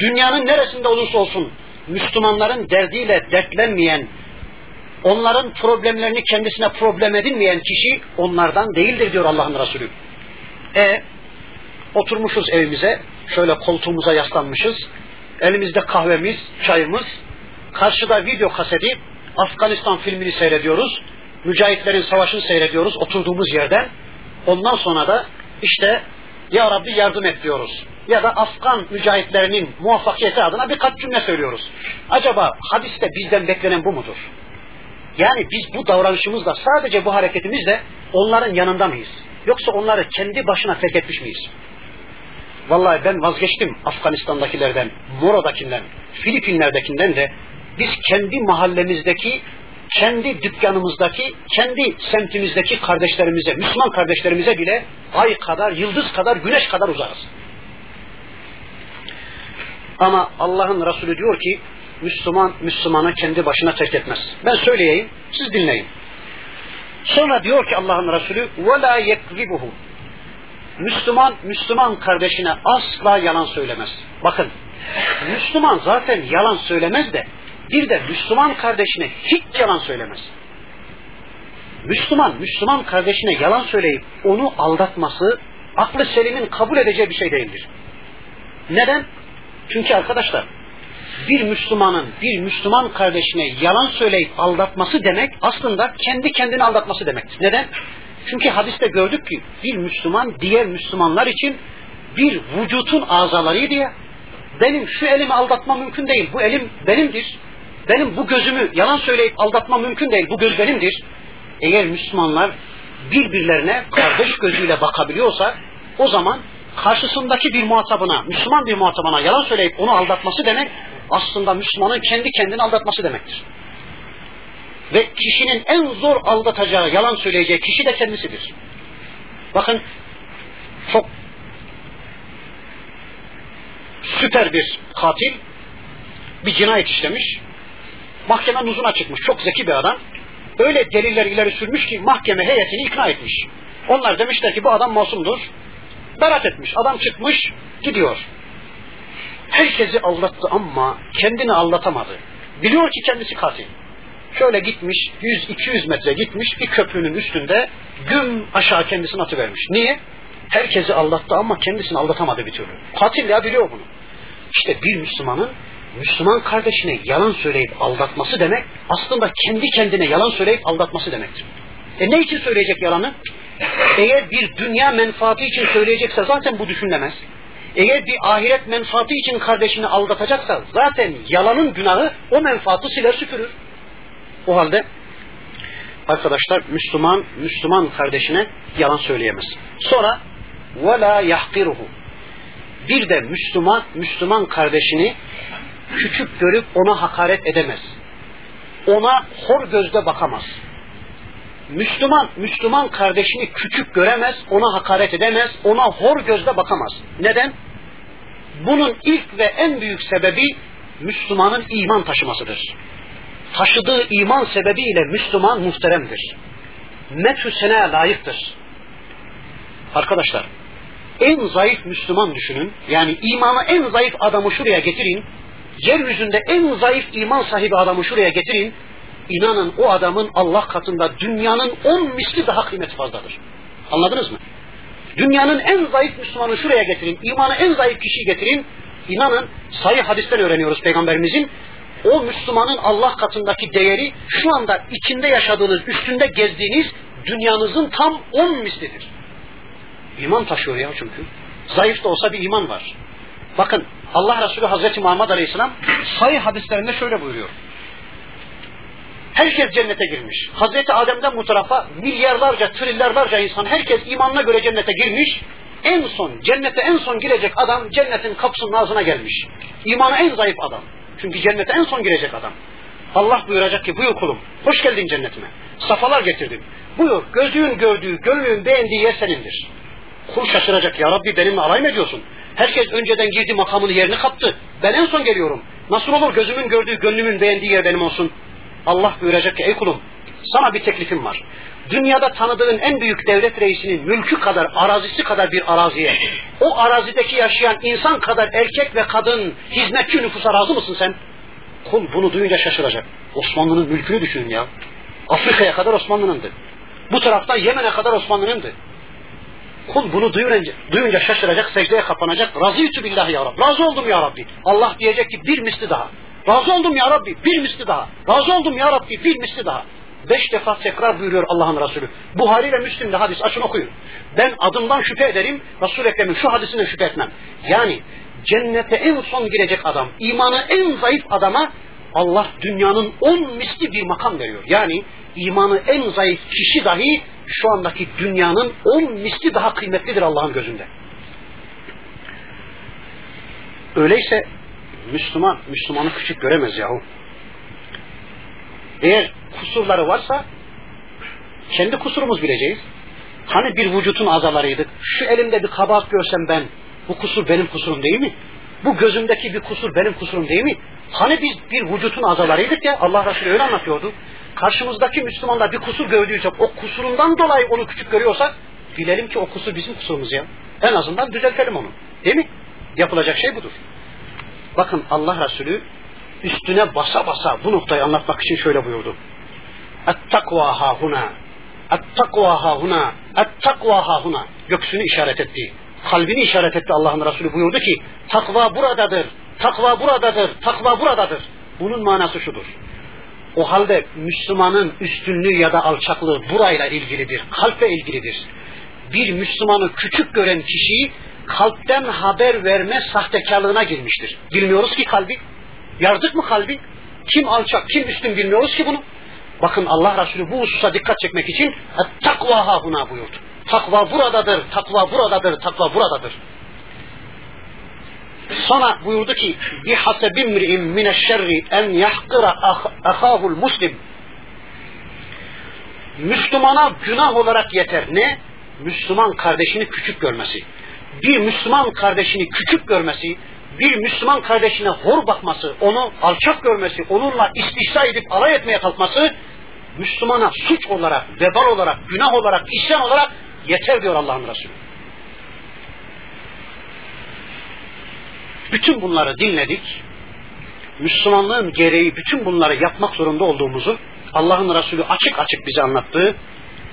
Dünyanın neresinde olursa olsun Müslümanların derdiyle dertlenmeyen, onların problemlerini kendisine problem edinmeyen kişi onlardan değildir diyor Allah'ın Resulü. E oturmuşuz evimize, şöyle koltuğumuza yaslanmışız, elimizde kahvemiz, çayımız, karşıda video kaseti, Afganistan filmini seyrediyoruz, mücahitlerin savaşını seyrediyoruz oturduğumuz yerden. Ondan sonra da işte Ya Rabbi yardım et diyoruz ya da Afgan mücahitlerinin muvaffakiyeti adına birkaç cümle söylüyoruz. Acaba hadiste bizden beklenen bu mudur? Yani biz bu davranışımızla sadece bu hareketimizle onların yanında mıyız? Yoksa onları kendi başına terk etmiş miyiz? Vallahi ben vazgeçtim Afganistan'dakilerden, Moro'dakinden, Filipinler'dekinden de biz kendi mahallemizdeki, kendi dükkanımızdaki, kendi semtimizdeki kardeşlerimize, Müslüman kardeşlerimize bile ay kadar, yıldız kadar, güneş kadar uzarız. Ama Allah'ın Resulü diyor ki Müslüman Müslümanı kendi başına terk etmez. Ben söyleyeyim, siz dinleyin. Sonra diyor ki Allah'ın Resulü وَلَا يَكْذِبُهُ Müslüman, Müslüman kardeşine asla yalan söylemez. Bakın, Müslüman zaten yalan söylemez de bir de Müslüman kardeşine hiç yalan söylemez. Müslüman, Müslüman kardeşine yalan söyleyip onu aldatması aklı selimin kabul edeceği bir şey değildir. Neden? Çünkü arkadaşlar bir Müslümanın bir Müslüman kardeşine yalan söyleyip aldatması demek aslında kendi kendini aldatması demektir. Neden? Çünkü hadiste gördük ki bir Müslüman diğer Müslümanlar için bir vücutun azaları diye benim şu elimi aldatma mümkün değil. Bu elim benimdir. Benim bu gözümü yalan söyleyip aldatma mümkün değil. Bu göz benimdir. Eğer Müslümanlar birbirlerine kardeş gözüyle bakabiliyorsa o zaman karşısındaki bir muhatabına, Müslüman bir muhatabına yalan söyleyip onu aldatması demek aslında Müslümanın kendi kendini aldatması demektir. Ve kişinin en zor aldatacağı, yalan söyleyeceği kişi de kendisidir. Bakın çok süper bir katil bir cinayet işlemiş. Mahkeme nuzuna çıkmış. Çok zeki bir adam. Öyle deliller ileri sürmüş ki mahkeme heyetini ikna etmiş. Onlar demişler ki bu adam masumdur. Berat etmiş. Adam çıkmış gidiyor. Herkesi aldattı ama kendini aldatamadı. Biliyor ki kendisi katil. Şöyle gitmiş 100-200 metre gitmiş bir köprünün üstünde güm aşağı kendisini atıvermiş. Niye? Herkesi aldattı ama kendisini aldatamadı bir türlü. Katil ya biliyor bunu. İşte bir Müslümanın Müslüman kardeşine yalan söyleyip aldatması demek aslında kendi kendine yalan söyleyip aldatması demektir. E ne için söyleyecek yalanı? Eğer bir dünya menfaati için söyleyecekse zaten bu düşünülemez. Eğer bir ahiret menfaati için kardeşini aldatacaksa zaten yalanın günahı o menfaatı siler süpürür. O halde arkadaşlar Müslüman Müslüman kardeşine yalan söyleyemez. Sonra la yahkiruhu. Bir de Müslüman Müslüman kardeşini küçük görüp ona hakaret edemez. Ona hor gözle bakamaz. Müslüman Müslüman kardeşini küçük göremez, ona hakaret edemez, ona hor gözle bakamaz. Neden? Bunun ilk ve en büyük sebebi Müslümanın iman taşımasıdır. Taşıdığı iman sebebiyle Müslüman muhteremdir. Methü seneye layıktır. Arkadaşlar, en zayıf Müslüman düşünün. Yani imanı en zayıf adamı şuraya getirin. Yeryüzünde en zayıf iman sahibi adamı şuraya getirin. İnanın o adamın Allah katında dünyanın on misli daha kıymet fazladır. Anladınız mı? Dünyanın en zayıf Müslümanı şuraya getirin. imanı en zayıf kişiyi getirin. İnanın sayı hadisten öğreniyoruz peygamberimizin. O Müslümanın Allah katındaki değeri şu anda içinde yaşadığınız, üstünde gezdiğiniz dünyanızın tam on mislidir. İman taşıyor ya çünkü. Zayıf da olsa bir iman var. Bakın Allah Resulü Hazreti Muhammed Aleyhisselam sayı hadislerinde şöyle buyuruyor. Herkes cennete girmiş. Hazreti Adem'den bu tarafa milyarlarca, trilyarlarca insan herkes imanına göre cennete girmiş. En son, cennete en son girecek adam cennetin kapısının ağzına gelmiş. İmanı en zayıf adam. Çünkü cennete en son girecek adam. Allah buyuracak ki buyur kulum hoş geldin cennetime. Safalar getirdim. Buyur gözün gördüğü, gönlün beğendiği yer senindir. Kul şaşıracak ya Rabbi benimle alay mı ediyorsun? Herkes önceden girdi makamını yerini kaptı. Ben en son geliyorum. Nasıl olur gözümün gördüğü, gönlümün beğendiği yer benim olsun? Allah buyuracak ki ey kulum sana bir teklifim var. Dünyada tanıdığın en büyük devlet reisinin mülkü kadar, arazisi kadar bir araziye, o arazideki yaşayan insan kadar erkek ve kadın hizmetçi nüfusa razı mısın sen? Kul bunu duyunca şaşıracak. Osmanlı'nın mülkünü düşünün ya. Afrika'ya kadar Osmanlı'nındı. Bu taraftan Yemen'e kadar Osmanlı'nındı. Kul bunu duyunca, duyunca şaşıracak, secdeye kapanacak. Razıytü billahi ya Rabbi. Razı oldum ya Rabbi. Allah diyecek ki bir misli daha. Razı oldum ya Rabbi. Bir misli daha. Razı oldum ya Rabbi. Bir misli daha. Beş defa tekrar buyuruyor Allah'ın Resulü. Buhari ve Müslim'de hadis açın okuyun. Ben adımdan şüphe ederim. Resul Ekrem'in şu hadisine şüphe etmem. Yani cennete en son girecek adam, imanı en zayıf adama Allah dünyanın on misli bir makam veriyor. Yani imanı en zayıf kişi dahi şu andaki dünyanın on misli daha kıymetlidir Allah'ın gözünde. Öyleyse Müslüman, Müslümanı küçük göremez yahu. Eğer kusurları varsa kendi kusurumuz bileceğiz. Hani bir vücutun azalarıydık. Şu elimde bir kabahat görsem ben bu kusur benim kusurum değil mi? Bu gözümdeki bir kusur benim kusurum değil mi? Hani biz bir vücutun azalarıydık ya Allah Resulü öyle anlatıyordu. Karşımızdaki Müslümanlar bir kusur gördüysek o kusurundan dolayı onu küçük görüyorsak bilelim ki o kusur bizim kusurumuz ya. En azından düzeltelim onu. Değil mi? Yapılacak şey budur. Bakın Allah Resulü üstüne basa basa bu noktayı anlatmak için şöyle buyurdu. Et-takva hahuna. Et-takva hahuna. Et-takva hahuna. Göksünü işaret etti. Kalbini işaret etti Allah'ın Resulü buyurdu ki takva buradadır. Takva buradadır. Takva buradadır. Bunun manası şudur. O halde Müslümanın üstünlüğü ya da alçaklığı burayla ilgilidir. Kalple ilgilidir. Bir Müslümanı küçük gören kişiyi kalpten haber verme sahtekarlığına girmiştir. Bilmiyoruz ki kalbi. Yardık mı kalbi? Kim alçak, kim üstün bilmiyoruz ki bunu. Bakın Allah Resulü bu hususa dikkat çekmek için takva ha buna buyurdu. Takva buradadır, takva buradadır, takva buradadır. Sonra buyurdu ki bir hasebimri'in mineşşerri en yahkıra ahahul muslim Müslümana günah olarak yeter. Ne? Müslüman kardeşini küçük görmesi. Bir Müslüman kardeşini küçük görmesi, bir Müslüman kardeşine hor bakması, onu alçak görmesi, onunla istihza edip alay etmeye kalkması Müslümana suç olarak, vebal olarak, günah olarak, isyan olarak yeter diyor Allah'ın Resulü. Bütün bunları dinledik. Müslümanlığın gereği bütün bunları yapmak zorunda olduğumuzu Allah'ın Resulü açık açık bize anlattı.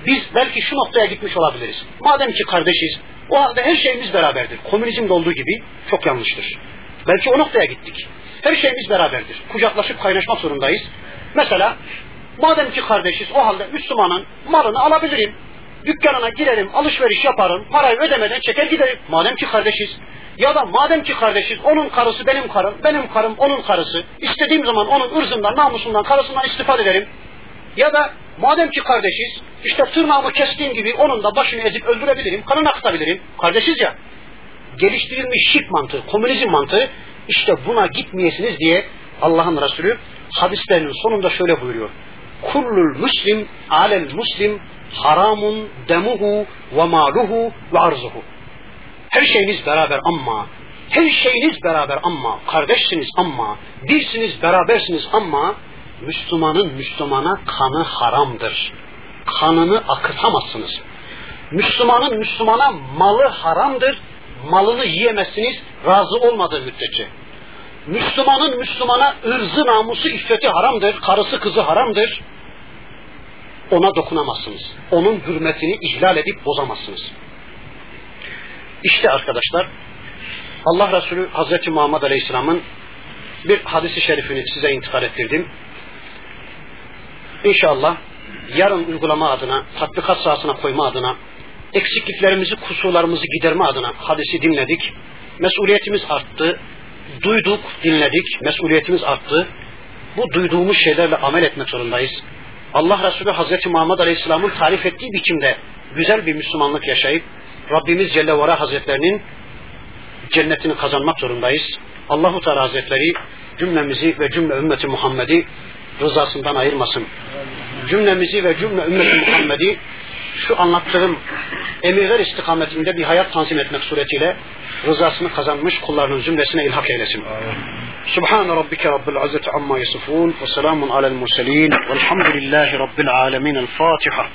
Biz belki şu noktaya gitmiş olabiliriz. Madem ki kardeşiz, o halde her şeyimiz beraberdir. Komünizmde olduğu gibi çok yanlıştır. Belki o noktaya gittik. Her şeyimiz beraberdir. Kucaklaşıp kaynaşmak zorundayız. Mesela madem ki kardeşiz o halde Müslümanın malını alabilirim. Dükkanına girerim, alışveriş yaparım, parayı ödemeden çeker giderim. Madem ki kardeşiz. Ya da madem ki kardeşiz, onun karısı benim karım, benim karım onun karısı. İstediğim zaman onun ırzından, namusundan, karısından istifade ederim. Ya da Madem ki kardeşiz, işte tırnağımı kestiğim gibi onun da başını ezip öldürebilirim, kanını akıtabilirim. Kardeşiz ya. Geliştirilmiş şirk mantığı, komünizm mantığı, işte buna gitmeyesiniz diye Allah'ın Resulü hadislerinin sonunda şöyle buyuruyor. Kullul muslim alel muslim haramun demuhu ve maluhu ve arzuhu. Her şeyiniz beraber ama, her şeyiniz beraber ama, kardeşsiniz ama, birsiniz berabersiniz ama, Müslümanın Müslümana kanı haramdır. Kanını akıtamazsınız. Müslümanın Müslümana malı haramdır. Malını yiyemezsiniz razı olmadığı müddetçe. Müslümanın Müslümana ırzı, namusu, iffeti haramdır. Karısı, kızı haramdır. Ona dokunamazsınız. Onun hürmetini ihlal edip bozamazsınız. İşte arkadaşlar Allah Resulü Hazreti Muhammed Aleyhisselam'ın bir hadisi şerifini size intikal ettirdim. İnşallah yarın uygulama adına, tatbikat sahasına koyma adına, eksikliklerimizi, kusurlarımızı giderme adına hadisi dinledik. Mesuliyetimiz arttı. Duyduk, dinledik. Mesuliyetimiz arttı. Bu duyduğumuz şeylerle amel etmek zorundayız. Allah Resulü Hazreti Muhammed Aleyhisselam'ın tarif ettiği biçimde güzel bir Müslümanlık yaşayıp Rabbimiz Celle Vara Hazretlerinin cennetini kazanmak zorundayız. Allahu Teala Hazretleri cümlemizi ve cümle ümmeti Muhammed'i rızasından ayırmasın. Cümlemizi ve cümle ümmeti Muhammed'i şu anlattığım emirler istikametinde bir hayat tanzim etmek suretiyle rızasını kazanmış kullarının cümlesine ilhak eylesin. Subhan rabbike rabbil izzeti amma yasifun ve selamun alel murselin velhamdülillahi rabbil alemin. El Fatiha.